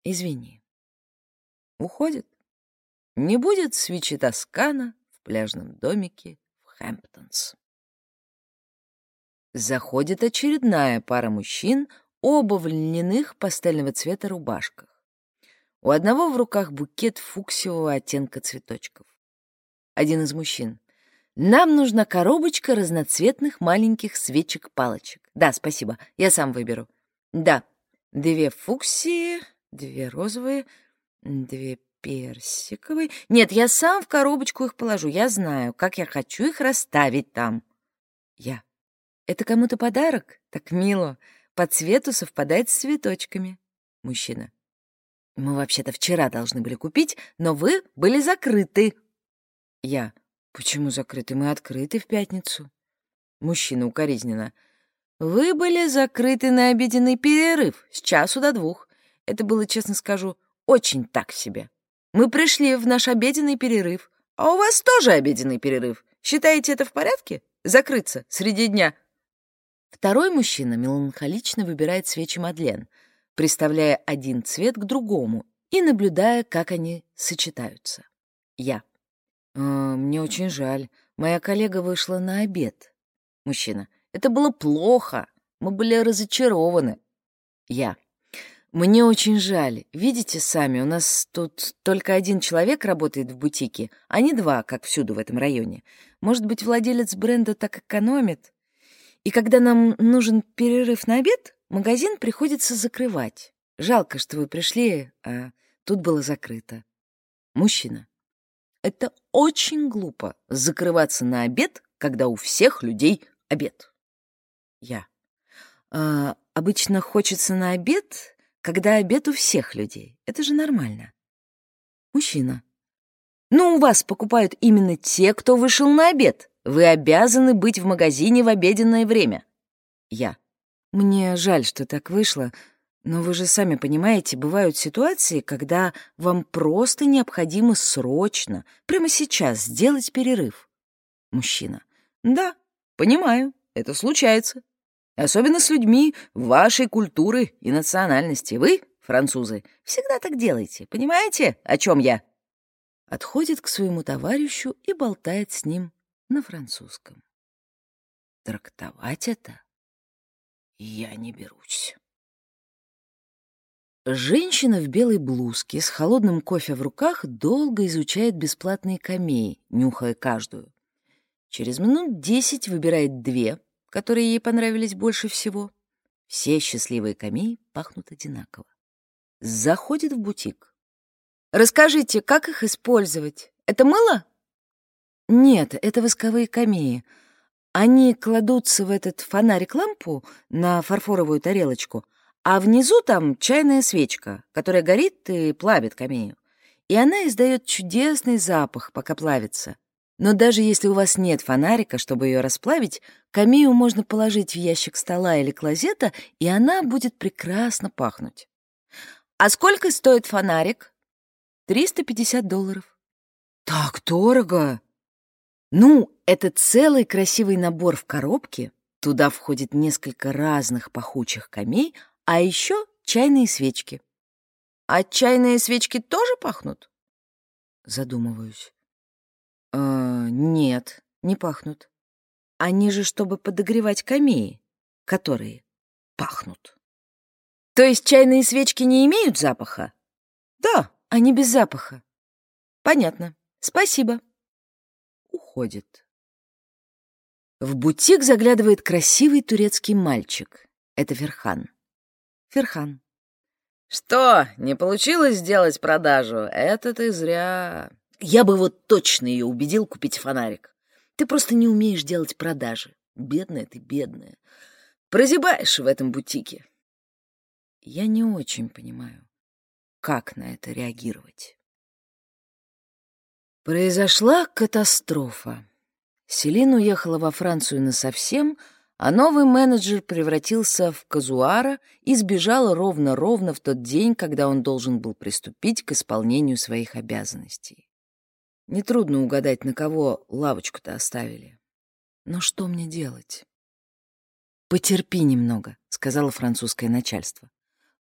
Извини. Уходит. Не будет свечи Тоскана в пляжном домике в Хэмптонс. Заходит очередная пара мужчин, оба в льняных пастельного цвета рубашках. У одного в руках букет фуксиевого оттенка цветочков. Один из мужчин. «Нам нужна коробочка разноцветных маленьких свечек-палочек. Да, спасибо, я сам выберу. Да, две фуксии, две розовые, две персиковые. Нет, я сам в коробочку их положу. Я знаю, как я хочу их расставить там. Я. Это кому-то подарок? Так мило. По цвету совпадает с цветочками. Мужчина. Мы вообще-то вчера должны были купить, но вы были закрыты. Я. Почему закрыты? Мы открыты в пятницу. Мужчина укоризненно. Вы были закрыты на обеденный перерыв с часу до двух. Это было, честно скажу, очень так себе. Мы пришли в наш обеденный перерыв, а у вас тоже обеденный перерыв. Считаете это в порядке? Закрыться среди дня? Второй мужчина меланхолично выбирает свечи Мадлен — приставляя один цвет к другому и наблюдая, как они сочетаются. Я. «Э, «Мне очень жаль. Моя коллега вышла на обед». Мужчина. «Это было плохо. Мы были разочарованы». Я. «Мне очень жаль. Видите сами, у нас тут только один человек работает в бутике, а не два, как всюду в этом районе. Может быть, владелец бренда так экономит? И когда нам нужен перерыв на обед, Магазин приходится закрывать. Жалко, что вы пришли, а тут было закрыто. Мужчина. Это очень глупо закрываться на обед, когда у всех людей обед. Я. А, обычно хочется на обед, когда обед у всех людей. Это же нормально. Мужчина. Ну, у вас покупают именно те, кто вышел на обед. Вы обязаны быть в магазине в обеденное время. Я. Мне жаль, что так вышло, но вы же сами понимаете, бывают ситуации, когда вам просто необходимо срочно, прямо сейчас, сделать перерыв. Мужчина. Да, понимаю, это случается. Особенно с людьми вашей культуры и национальности. Вы, французы, всегда так делаете. Понимаете, о чем я? Отходит к своему товарищу и болтает с ним на французском. Трактовать это я не берусь. Женщина в белой блузке с холодным кофе в руках долго изучает бесплатные камеи, нюхая каждую. Через минут десять выбирает две, которые ей понравились больше всего. Все счастливые камеи пахнут одинаково. Заходит в бутик. «Расскажите, как их использовать? Это мыло?» «Нет, это восковые камеи. Они кладутся в этот фонарик-лампу на фарфоровую тарелочку, а внизу там чайная свечка, которая горит и плавит камею. И она издает чудесный запах, пока плавится. Но даже если у вас нет фонарика, чтобы ее расплавить, камею можно положить в ящик стола или клозета, и она будет прекрасно пахнуть. А сколько стоит фонарик? 350 долларов. Так дорого. Ну, это целый красивый набор в коробке. Туда входит несколько разных пахучих камей, а еще чайные свечки. А чайные свечки тоже пахнут? Задумываюсь. «Э, нет, не пахнут. Они же, чтобы подогревать камеи, которые пахнут. То есть чайные свечки не имеют запаха? Да, они без запаха. Понятно. Спасибо. Уходит. В бутик заглядывает красивый турецкий мальчик. Это Ферхан. Ферхан. Что, не получилось сделать продажу? Это ты зря. Я бы вот точно ее убедил купить фонарик. Ты просто не умеешь делать продажи. Бедная ты, бедная. Прозябаешь в этом бутике. Я не очень понимаю, как на это реагировать. Произошла катастрофа. Селин уехала во Францию насовсем, а новый менеджер превратился в казуара и сбежал ровно-ровно в тот день, когда он должен был приступить к исполнению своих обязанностей. Нетрудно угадать, на кого лавочку-то оставили. Но что мне делать? «Потерпи немного», — сказала французское начальство.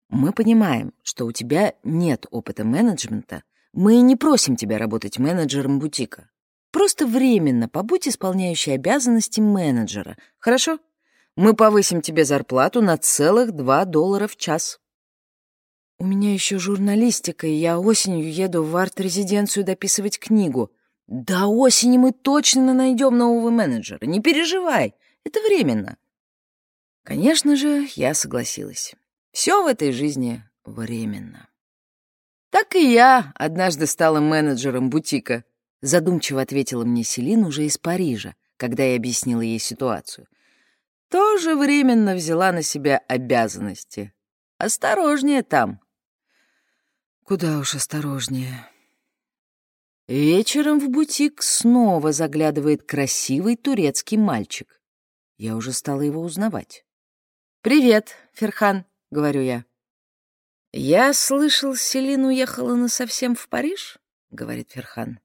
«Мы понимаем, что у тебя нет опыта менеджмента. Мы не просим тебя работать менеджером бутика. Просто временно побудь исполняющей обязанности менеджера, хорошо? Мы повысим тебе зарплату на целых два доллара в час». У меня еще журналистика, и я осенью еду в арт-резиденцию дописывать книгу. До осени мы точно найдем нового менеджера. Не переживай, это временно. Конечно же, я согласилась. Все в этой жизни временно. Так и я однажды стала менеджером бутика, задумчиво ответила мне Селин уже из Парижа, когда я объяснила ей ситуацию. Тоже временно взяла на себя обязанности. Осторожнее там, Куда уж осторожнее. Вечером в бутик снова заглядывает красивый турецкий мальчик. Я уже стала его узнавать. «Привет, Ферхан», — говорю я. «Я слышал, Селин уехала насовсем в Париж?» — говорит Ферхан.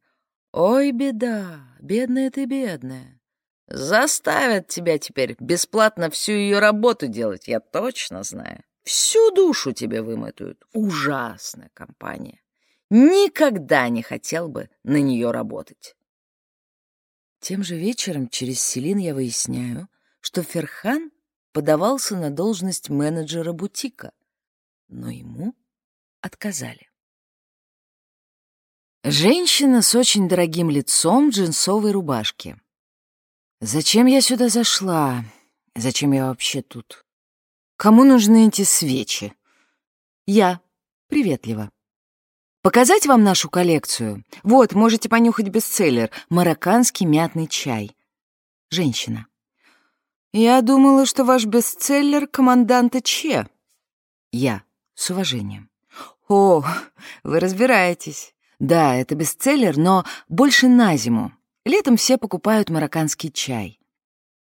«Ой, беда, бедная ты, бедная. Заставят тебя теперь бесплатно всю ее работу делать, я точно знаю. Всю душу тебе вымотают. Ужасная компания. Никогда не хотел бы на нее работать. Тем же вечером через Селин я выясняю, что Ферхан подавался на должность менеджера бутика, но ему отказали. Женщина с очень дорогим лицом в джинсовой рубашке. Зачем я сюда зашла? Зачем я вообще тут? Кому нужны эти свечи? Я. Приветливо. Показать вам нашу коллекцию? Вот, можете понюхать бестселлер «Марокканский мятный чай». Женщина. Я думала, что ваш бестселлер «Команданта Че». Я. С уважением. О, вы разбираетесь. Да, это бестселлер, но больше на зиму. Летом все покупают марокканский чай.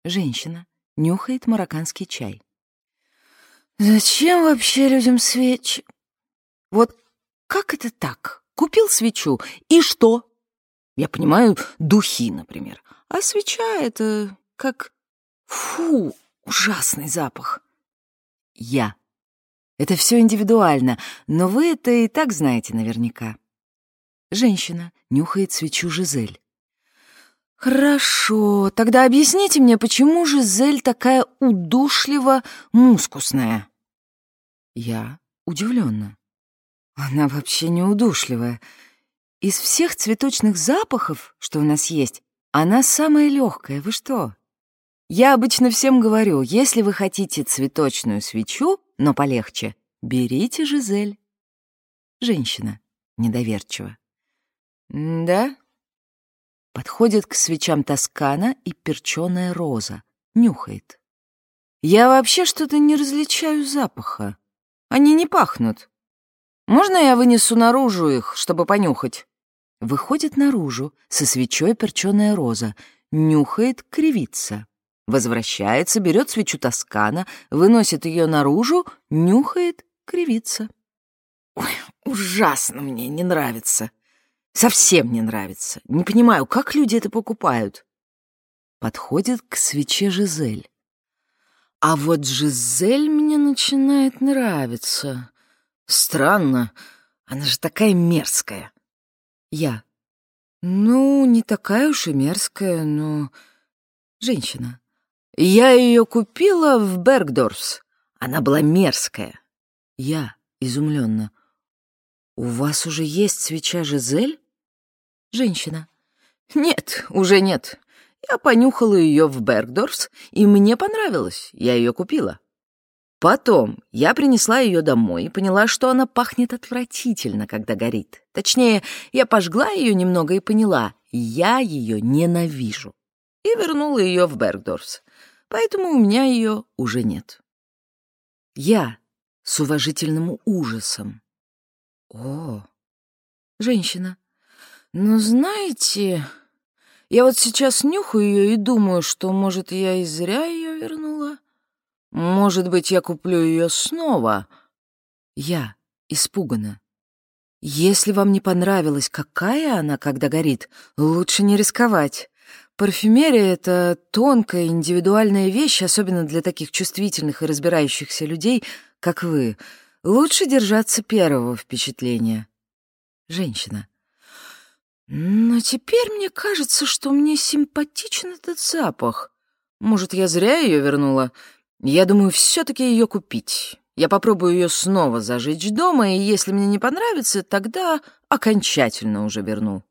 Женщина нюхает марокканский чай. Зачем вообще людям свечи? Вот как это так? Купил свечу, и что? Я понимаю, духи, например. А свеча — это как... Фу, ужасный запах. Я. Это все индивидуально, но вы это и так знаете наверняка. Женщина нюхает свечу Жизель. «Хорошо, тогда объясните мне, почему Жизель такая удушливо мускусная?» Я удивленно. Она вообще не удушливая. Из всех цветочных запахов, что у нас есть, она самая легкая. Вы что? Я обычно всем говорю, если вы хотите цветочную свечу, но полегче, берите Жизель. Женщина недоверчиво. Да? Подходит к свечам Тоскана и перченая роза. Нюхает. Я вообще что-то не различаю запаха. Они не пахнут. Можно я вынесу наружу их, чтобы понюхать? Выходит наружу, со свечой перченая роза, нюхает, кривится. Возвращается, берет свечу Тоскана, выносит ее наружу, нюхает, кривится. Ой, ужасно мне не нравится. Совсем не нравится. Не понимаю, как люди это покупают. Подходит к свече Жизель. А вот Жизель мне начинает нравиться. Странно, она же такая мерзкая. Я. Ну, не такая уж и мерзкая, но... Женщина. Я ее купила в Бергдорфс. Она была мерзкая. Я изумленно. У вас уже есть свеча Жизель? Женщина. Нет, уже нет. Я понюхала ее в Бергдорфс, и мне понравилось. Я ее купила. Потом я принесла ее домой и поняла, что она пахнет отвратительно, когда горит. Точнее, я пожгла ее немного и поняла, я ее ненавижу. И вернула ее в Бергдорфс. Поэтому у меня ее уже нет. Я с уважительным ужасом. О, женщина. Ну, знаете, я вот сейчас нюхаю ее и думаю, что, может, я и зря ее вернула. Может быть, я куплю ее снова? Я испугана. Если вам не понравилась, какая она, когда горит, лучше не рисковать. Парфюмерия — это тонкая, индивидуальная вещь, особенно для таких чувствительных и разбирающихся людей, как вы. Лучше держаться первого впечатления. Женщина. Но теперь мне кажется, что мне симпатичен этот запах. Может, я зря ее вернула? Я думаю, все-таки ее купить. Я попробую ее снова зажечь дома, и если мне не понравится, тогда окончательно уже верну.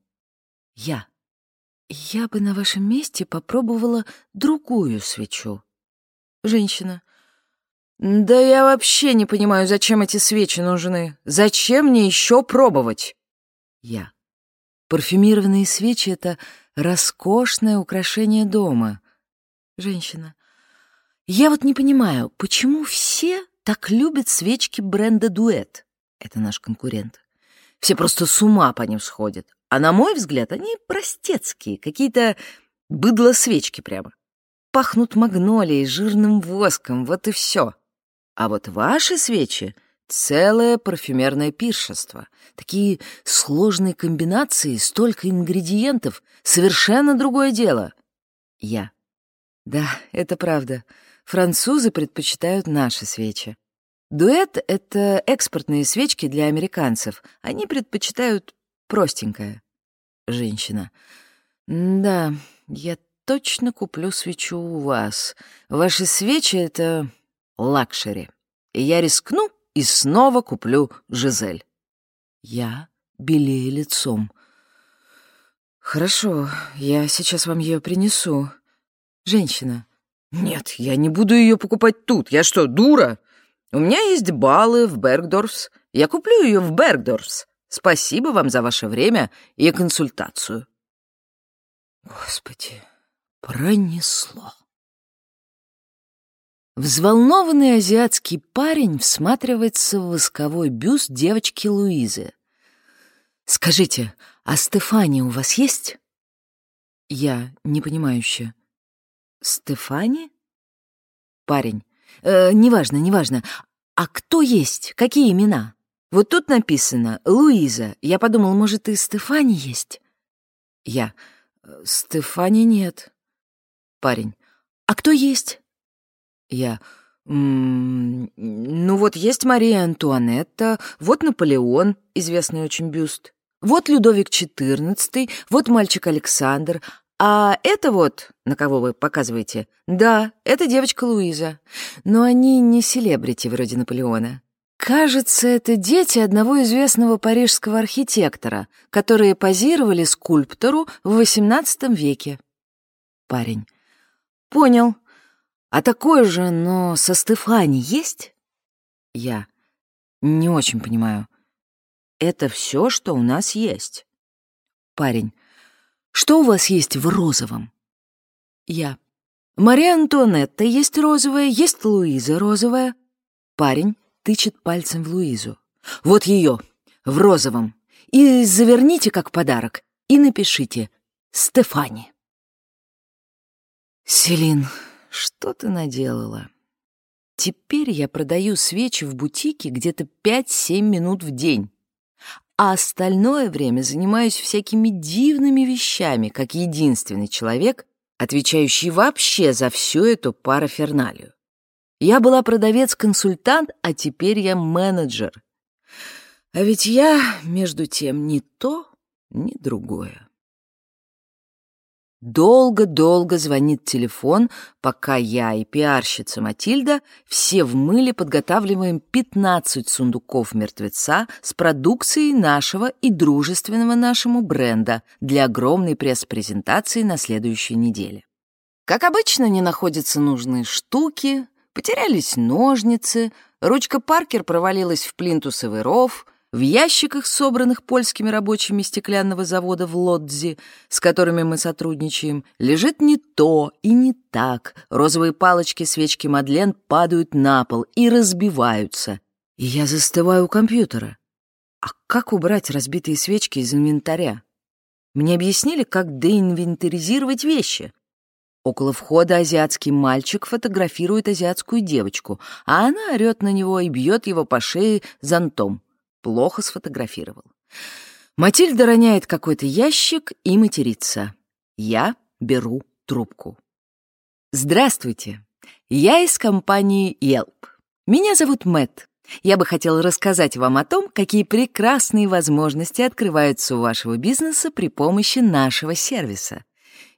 Я. Я бы на вашем месте попробовала другую свечу. Женщина. Да я вообще не понимаю, зачем эти свечи нужны. Зачем мне еще пробовать? Я. Парфюмированные свечи — это роскошное украшение дома. Женщина. Я вот не понимаю, почему все так любят свечки бренда «Дуэт»? Это наш конкурент. Все просто с ума по ним сходят. А на мой взгляд, они простецкие, какие-то быдло-свечки прямо. Пахнут магнолией, жирным воском, вот и все. А вот ваши свечи — целое парфюмерное пиршество. Такие сложные комбинации, столько ингредиентов — совершенно другое дело. Я. Да, это правда. Французы предпочитают наши свечи. Дуэт — это экспортные свечки для американцев. Они предпочитают простенькое. Женщина. Да, я точно куплю свечу у вас. Ваши свечи — это лакшери. Я рискну и снова куплю Жизель. Я, белея лицом. Хорошо, я сейчас вам ее принесу. Женщина. «Нет, я не буду ее покупать тут. Я что, дура? У меня есть баллы в Bergdorf's. Я куплю ее в Bergdorf's. Спасибо вам за ваше время и консультацию». Господи, пронесло. Взволнованный азиатский парень всматривается в восковой бюст девочки Луизы. «Скажите, а Стефания у вас есть?» Я, непонимающе. Стефани? Парень. Э, неважно, неважно. А кто есть? Какие имена? Вот тут написано Луиза. Я подумал, может, и Стефани есть? Я. Стефани нет. Парень. А кто есть? Я. «М, Ну вот есть Мария Антуанетта, вот Наполеон, известный очень бюст. Вот Людовик XIV, вот мальчик Александр. А это вот, на кого вы показываете, да, это девочка Луиза. Но они не селебрити вроде Наполеона. Кажется, это дети одного известного парижского архитектора, которые позировали скульптору в XVIII веке. Парень. Понял. А такое же, но со Стефани есть? Я. Не очень понимаю. Это все, что у нас есть. Парень. Что у вас есть в розовом? Я. Мария Антуанетта есть розовая, есть Луиза розовая. Парень тычет пальцем в Луизу. Вот ее, в розовом. И заверните как подарок. И напишите «Стефани». Селин, что ты наделала? Теперь я продаю свечи в бутике где-то 5-7 минут в день а остальное время занимаюсь всякими дивными вещами, как единственный человек, отвечающий вообще за всю эту параферналию. Я была продавец-консультант, а теперь я менеджер. А ведь я, между тем, ни то, ни другое. Долго-долго звонит телефон, пока я и пиарщица Матильда все в мыле подготавливаем 15 сундуков мертвеца с продукцией нашего и дружественного нашему бренда для огромной пресс-презентации на следующей неделе. Как обычно, не находятся нужные штуки, потерялись ножницы, ручка Паркер провалилась в плинтусовый ров — в ящиках, собранных польскими рабочими стеклянного завода в Лодзи, с которыми мы сотрудничаем, лежит не то и не так. Розовые палочки свечки Мадлен падают на пол и разбиваются. И я застываю у компьютера. А как убрать разбитые свечки из инвентаря? Мне объяснили, как деинвентаризировать вещи. Около входа азиатский мальчик фотографирует азиатскую девочку, а она орёт на него и бьет его по шее зонтом. Плохо сфотографировал. Матильда роняет какой-то ящик и матерится. Я беру трубку. Здравствуйте. Я из компании Yelp. Меня зовут Мэтт. Я бы хотел рассказать вам о том, какие прекрасные возможности открываются у вашего бизнеса при помощи нашего сервиса.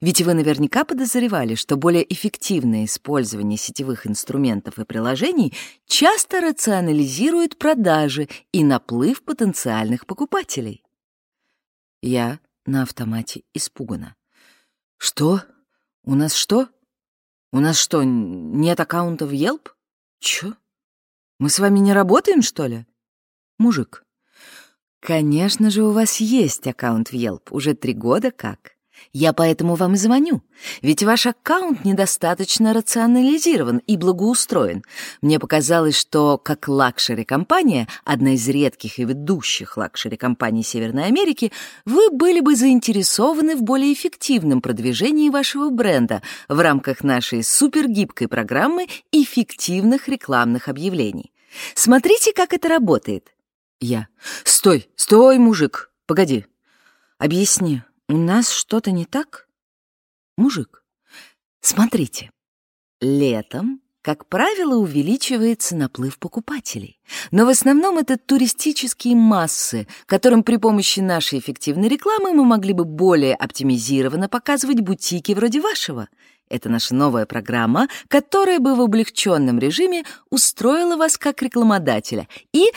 Ведь вы наверняка подозревали, что более эффективное использование сетевых инструментов и приложений часто рационализирует продажи и наплыв потенциальных покупателей. Я на автомате испугана. Что? У нас что? У нас что, нет аккаунта в Yelp? Чё? Мы с вами не работаем, что ли? Мужик. Конечно же, у вас есть аккаунт в Yelp. Уже три года как. Я поэтому вам и звоню, ведь ваш аккаунт недостаточно рационализирован и благоустроен. Мне показалось, что как лакшери-компания, одна из редких и ведущих лакшери-компаний Северной Америки, вы были бы заинтересованы в более эффективном продвижении вашего бренда в рамках нашей супергибкой программы эффективных рекламных объявлений. Смотрите, как это работает. Я. Стой, стой, мужик, погоди. Объясни, у нас что-то не так? Мужик, смотрите, летом, как правило, увеличивается наплыв покупателей. Но в основном это туристические массы, которым при помощи нашей эффективной рекламы мы могли бы более оптимизированно показывать бутики вроде вашего. Это наша новая программа, которая бы в облегченном режиме устроила вас как рекламодателя. И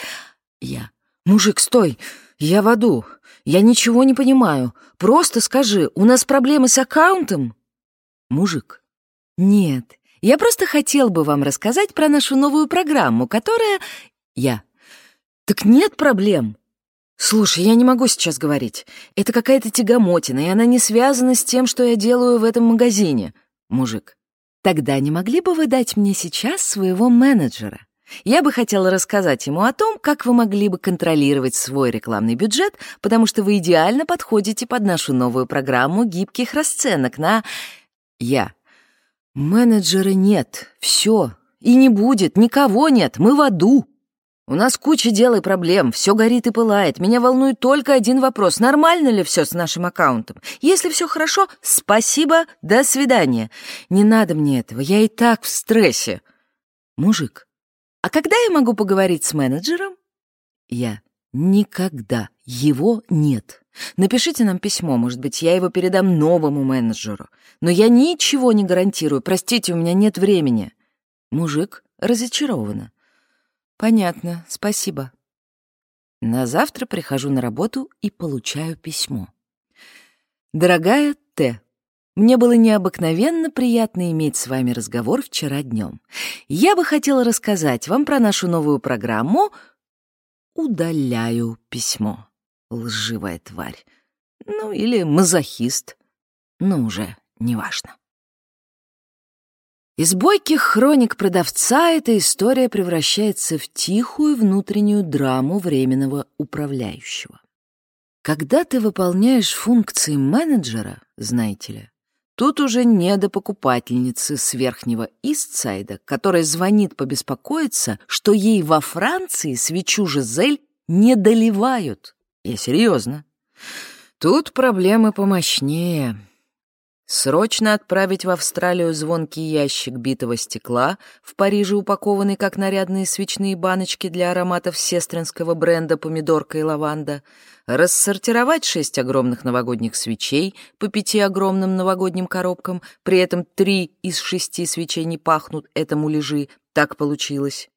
я... Мужик, стой! Я в аду. Я ничего не понимаю. Просто скажи, у нас проблемы с аккаунтом? Мужик. Нет, я просто хотел бы вам рассказать про нашу новую программу, которая... Я. Так нет проблем. Слушай, я не могу сейчас говорить. Это какая-то тягомотина, и она не связана с тем, что я делаю в этом магазине. Мужик. Тогда не могли бы вы дать мне сейчас своего менеджера? Я бы хотела рассказать ему о том, как вы могли бы контролировать свой рекламный бюджет, потому что вы идеально подходите под нашу новую программу гибких расценок на... Я. Менеджера нет. Все. И не будет. Никого нет. Мы в аду. У нас куча дел и проблем, все горит и пылает. Меня волнует только один вопрос. Нормально ли все с нашим аккаунтом? Если все хорошо, спасибо, до свидания. Не надо мне этого, я и так в стрессе. Мужик, а когда я могу поговорить с менеджером? Я. Никогда. Его нет. Напишите нам письмо, может быть, я его передам новому менеджеру. Но я ничего не гарантирую. Простите, у меня нет времени. Мужик разочарованно. Понятно, спасибо. На завтра прихожу на работу и получаю письмо. Дорогая Т. Мне было необыкновенно приятно иметь с вами разговор вчера днем. Я бы хотела рассказать вам про нашу новую программу «Удаляю письмо». Лживая тварь. Ну, или мазохист. Ну, уже неважно. Из бойких хроник продавца эта история превращается в тихую внутреннюю драму временного управляющего. Когда ты выполняешь функции менеджера, знаете ли, тут уже не до покупательницы с верхнего Истсайда, которая звонит побеспокоиться, что ей во Франции свечу Жизель не доливают. Я серьезно. Тут проблемы помощнее. Срочно отправить в Австралию звонкий ящик битого стекла, в Париже упакованный как нарядные свечные баночки для ароматов сестринского бренда «Помидорка и лаванда», рассортировать шесть огромных новогодних свечей по пяти огромным новогодним коробкам, при этом три из шести свечей не пахнут, этому лежи, так получилось.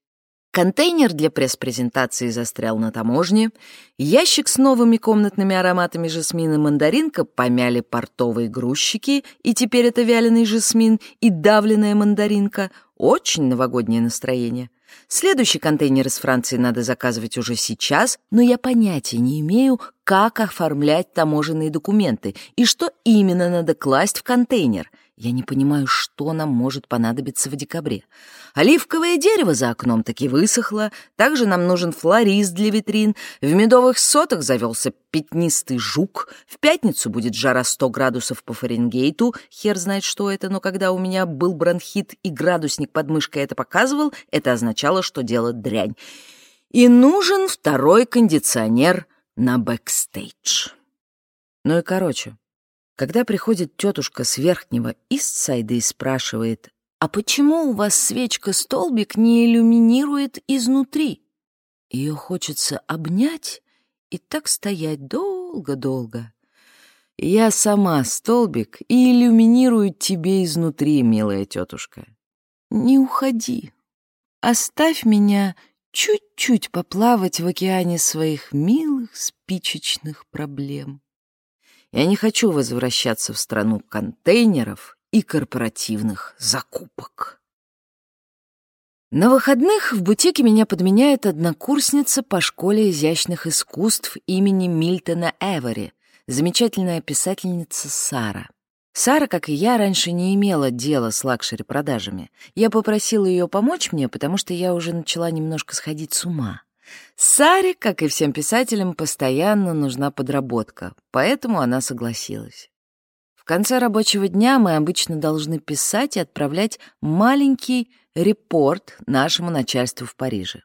Контейнер для пресс-презентации застрял на таможне, ящик с новыми комнатными ароматами жасмина мандаринка помяли портовые грузчики, и теперь это вяленый жасмин и давленная мандаринка. Очень новогоднее настроение. Следующий контейнер из Франции надо заказывать уже сейчас, но я понятия не имею, как оформлять таможенные документы и что именно надо класть в контейнер. Я не понимаю, что нам может понадобиться в декабре. Оливковое дерево за окном таки высохло, также нам нужен флорист для витрин, в медовых сотах завелся пятнистый жук, в пятницу будет жара 100 градусов по Фаренгейту, хер знает, что это, но когда у меня был бронхит и градусник под мышкой это показывал, это означало, что дело дрянь. И нужен второй кондиционер на бэкстейдж. Ну и короче, когда приходит тетушка с верхнего Истсайда и спрашивает, «А почему у вас свечка-столбик не иллюминирует изнутри?» Ее хочется обнять и так стоять долго-долго. Я сама столбик и иллюминирую тебе изнутри, милая тетушка. Не уходи. Оставь меня чуть-чуть поплавать в океане своих милых спичечных проблем. Я не хочу возвращаться в страну контейнеров и корпоративных закупок. На выходных в бутике меня подменяет однокурсница по школе изящных искусств имени Мильтона Эвери, замечательная писательница Сара. Сара, как и я, раньше не имела дела с лакшери-продажами. Я попросила ее помочь мне, потому что я уже начала немножко сходить с ума. Саре, как и всем писателям, постоянно нужна подработка, поэтому она согласилась. В конце рабочего дня мы обычно должны писать и отправлять маленький репорт нашему начальству в Париже.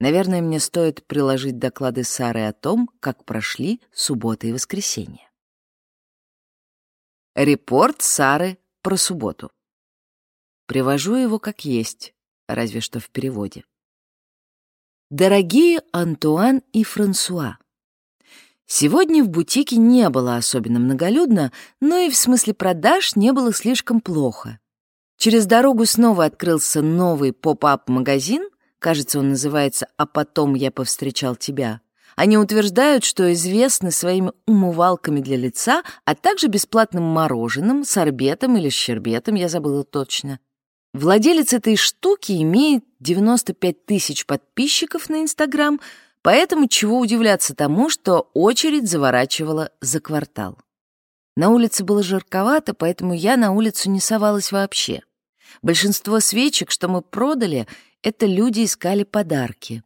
Наверное, мне стоит приложить доклады Сары о том, как прошли суббота и воскресенье. Репорт Сары про субботу. Привожу его как есть, разве что в переводе. Дорогие Антуан и Франсуа, сегодня в бутике не было особенно многолюдно, но и в смысле продаж не было слишком плохо. Через дорогу снова открылся новый поп-ап-магазин, кажется, он называется «А потом я повстречал тебя». Они утверждают, что известны своими умывалками для лица, а также бесплатным мороженым, сорбетом или щербетом, я забыла точно. Владелец этой штуки имеет 95 тысяч подписчиков на Инстаграм, поэтому чего удивляться тому, что очередь заворачивала за квартал. На улице было жарковато, поэтому я на улицу не совалась вообще. Большинство свечек, что мы продали, это люди искали подарки.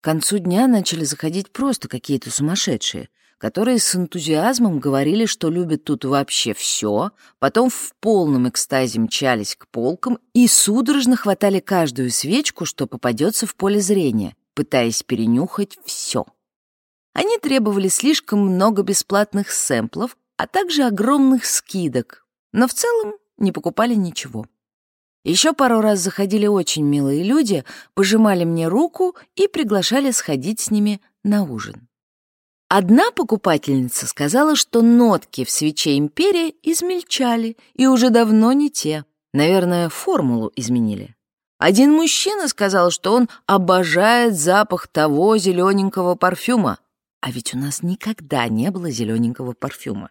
К концу дня начали заходить просто какие-то сумасшедшие которые с энтузиазмом говорили, что любят тут вообще все, потом в полном экстазе мчались к полкам и судорожно хватали каждую свечку, что попадется в поле зрения, пытаясь перенюхать все. Они требовали слишком много бесплатных сэмплов, а также огромных скидок, но в целом не покупали ничего. Еще пару раз заходили очень милые люди, пожимали мне руку и приглашали сходить с ними на ужин. Одна покупательница сказала, что нотки в свече «Империя» измельчали и уже давно не те. Наверное, формулу изменили. Один мужчина сказал, что он обожает запах того зелененького парфюма. А ведь у нас никогда не было зелененького парфюма.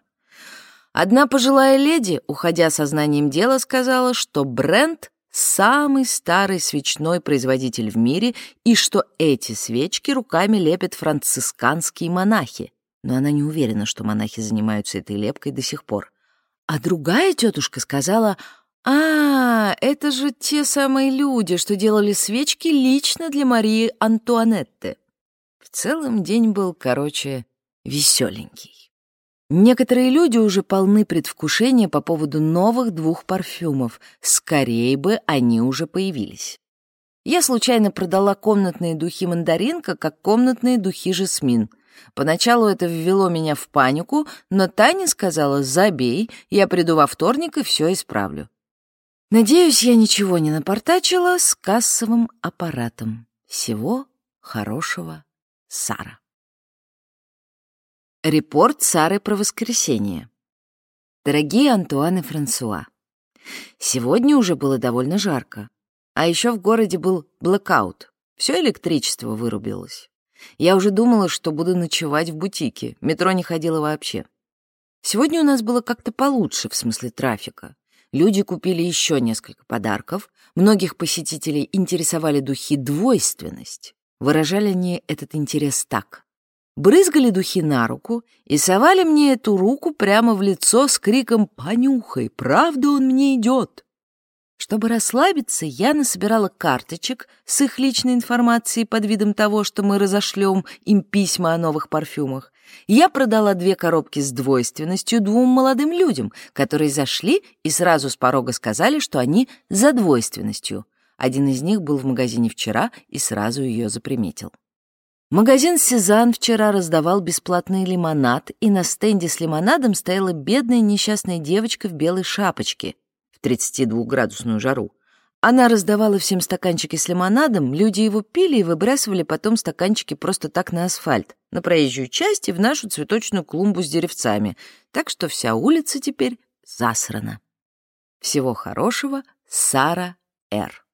Одна пожилая леди, уходя сознанием дела, сказала, что бренд — самый старый свечной производитель в мире и что эти свечки руками лепят францисканские монахи. Но она не уверена, что монахи занимаются этой лепкой до сих пор. А другая тетушка сказала, «А, это же те самые люди, что делали свечки лично для Марии Антуанетты». В целом день был, короче, веселенький. Некоторые люди уже полны предвкушения по поводу новых двух парфюмов. Скорее бы они уже появились. Я случайно продала комнатные духи мандаринка, как комнатные духи жасмин. Поначалу это ввело меня в панику, но Таня сказала «забей, я приду во вторник и все исправлю». Надеюсь, я ничего не напортачила с кассовым аппаратом. Всего хорошего, Сара. Репорт Сары про воскресенье. Дорогие Антуан и Франсуа, сегодня уже было довольно жарко. А еще в городе был блэкаут. Все электричество вырубилось. Я уже думала, что буду ночевать в бутике. Метро не ходило вообще. Сегодня у нас было как-то получше в смысле трафика. Люди купили еще несколько подарков. Многих посетителей интересовали духи двойственность. Выражали они этот интерес так брызгали духи на руку и совали мне эту руку прямо в лицо с криком «Понюхай, правда он мне идет!». Чтобы расслабиться, я насобирала карточек с их личной информацией под видом того, что мы разошлем им письма о новых парфюмах. Я продала две коробки с двойственностью двум молодым людям, которые зашли и сразу с порога сказали, что они за двойственностью. Один из них был в магазине вчера и сразу ее заприметил. Магазин «Сезанн» вчера раздавал бесплатный лимонад, и на стенде с лимонадом стояла бедная несчастная девочка в белой шапочке в 32-градусную жару. Она раздавала всем стаканчики с лимонадом, люди его пили и выбрасывали потом стаканчики просто так на асфальт, на проезжую часть и в нашу цветочную клумбу с деревцами, так что вся улица теперь засрана. Всего хорошего, Сара Р.